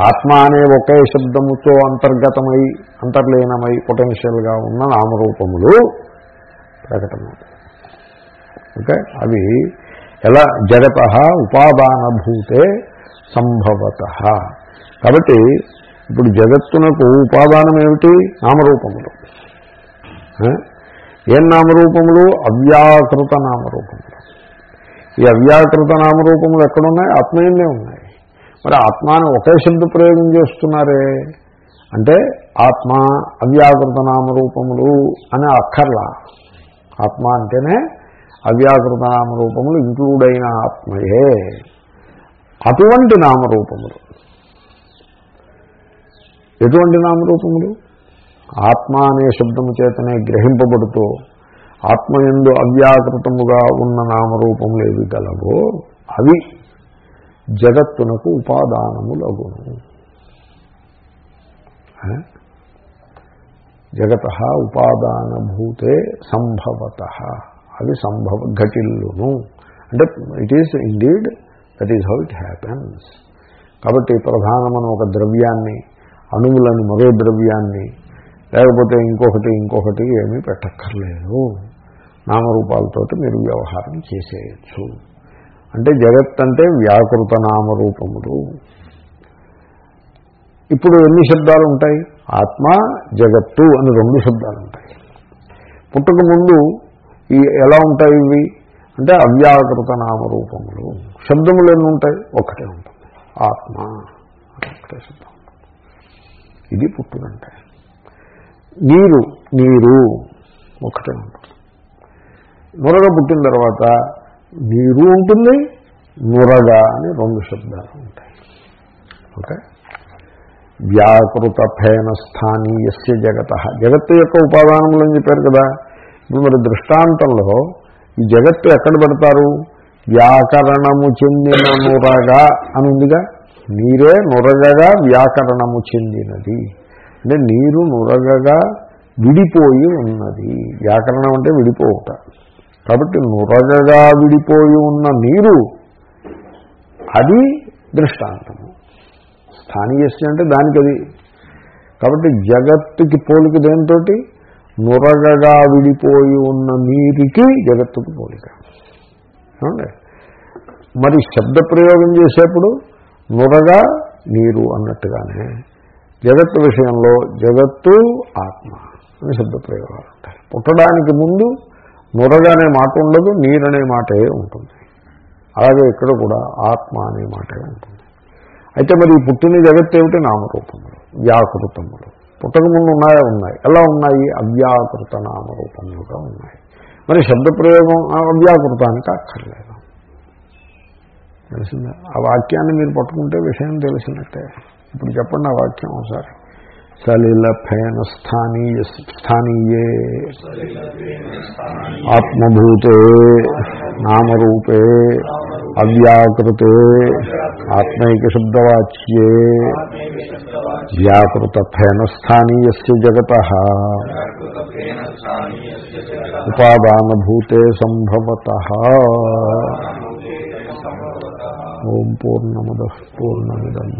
ఆత్మ అనే ఒకే శబ్దముతో అంతర్గతమై అంతర్లీనమై పొటెన్షియల్గా ఉన్న నామరూపములు ప్రకటన ఓకే? అవి ఎలా? జగత ఉపాదానభూతే సంభవత. కాబట్టి ఇప్పుడు జగత్తునకు ఉపాదానం ఏమిటి నామరూపములు. ఏం? నామరూపములు? అవ్యాకృత నామరూపములు. ఈ అవ్యాకృత నామరూపములు ఎక్కడున్నాయి? ఆత్మయంలో ఉన్నాయి. మరి ఆత్మాని ఒకే శబ్ద ప్రయోగం చేస్తున్నారే. అంటే ఆత్మ అవ్యాకృత నామరూపములు అని అక్కర్లా. ఆత్మ అంటేనే అవ్యాకృత నామరూపములు ఇంక్లూడ్ అయిన ఆత్మయే. అటువంటి నామరూపములు. ఎటువంటి నామరూపములు? ఆత్మ అనే శబ్దము చేతనే గ్రహింపబడుతూ ఆత్మయందు అవ్యాకృతముగా ఉన్న నామరూపములు ఏవి గలవో అవి జగత్తునకు ఉపాదానములగును జగత ఉపాదానభూతే సంభవత. అవి సంభవ ఘటిల్లును. అంటే it is indeed that is how it happens కాబట్టి ప్రధానమైన ఒక ద్రవ్యాన్ని అణువులని మరో ద్రవ్యాన్ని లేకపోతే ఇంకొకటి ఇంకొకటి ఏమీ పెట్టక్కర్లేదు. నామరూపాలతోటి మీరు వ్యవహారం చేసేయచ్చు. అంటే జగత్ అంటే వ్యాకృత నామరూపములు ఇప్పుడు ఎన్ని శబ్దాలు ఉంటాయి? ఆత్మ జగత్తు అని రెండు శబ్దాలు ఉంటాయి. పుట్టక ముందు ఈ ఎలా ఉంటాయి ఇవి? అంటే అవ్యాకృత నామరూపములు శబ్దములు ఎన్ని ఉంటాయి? ఒకటే ఉంటుంది. ఆత్మ ఒకటే శబ్దం. ఇది పుట్టునంటే నీరు నీరు ఒకటే ఉంటుంది. నురగ పుట్టిన తర్వాత నీరు ఉంటుంది నురగ అని రెండు శబ్దాలు ఉంటాయి. ఓకే? వ్యాకృత ఫేన స్థానీయస్య జగత. జగత్తు యొక్క ఉపాదానములు అని చెప్పారు కదా. ఇప్పుడు మరి దృష్టాంతంలో ఈ జగత్తు ఎక్కడ పెడతారు? వ్యాకరణము చెందిన నురగ అని ఉందిగా? నీరే నురగగా వ్యాకరణము చెందినది. అంటే నీరు నురగగా విడిపోయి ఉన్నది. వ్యాకరణం అంటే విడిపోవుట. కాబట్టి నురగగా విడిపోయి ఉన్న నీరు అది దృష్టాంతము. స్థానీయస్య అంటే దానికి అది కాబట్టి జగత్తుకి పోలిక దేంతో నురగగా విడిపోయి ఉన్న నీరుకి జగత్తుకి పోలిక. మరి శబ్ద ప్రయోగం చేసేప్పుడు నురగా నీరు అన్నట్టుగానే జగత్తు విషయంలో జగత్తు ఆత్మ అని శబ్దప్రయోగాలు ఉంటాయి పుట్టడానికి ముందు నురగ అనే మాట ఉండదు నీరు అనే మాటే ఉంటుంది. అలాగే ఇక్కడ కూడా ఆత్మ అనే మాటే ఉంటుంది. అయితే మరి ఈ పుట్టిన జగత్తు ఏమిటి? నామరూపములు వ్యాకృతములు. పుట్టక ముందు ఉన్నాయా? ఉన్నాయి. ఎలా ఉన్నాయి? అవ్యాకృత నామరూపములుగా ఉన్నాయి. మరి శబ్ద ప్రయోగం అవ్యాకృతానికి అక్కర్లేదు. తెలిసిందా ఆ వాక్యాన్ని మీరు పట్టుకుంటే విషయం తెలిసినట్టే ఇప్పుడు చెప్పండి ఆ వాక్యం ఒకసారి. సలిల ఫేన స్థానీయ. స్థానీయే ఆత్మభూతే నామరూపే. అవ్యాకృతే ఆత్మైక శబ్దవాచ్యే. వ్యాకృత ఫేన స్థానీయస్య జగత. ఉపాదానభూతే సంభవత. ఓం పూర్ణముద పూర్ణమిదం.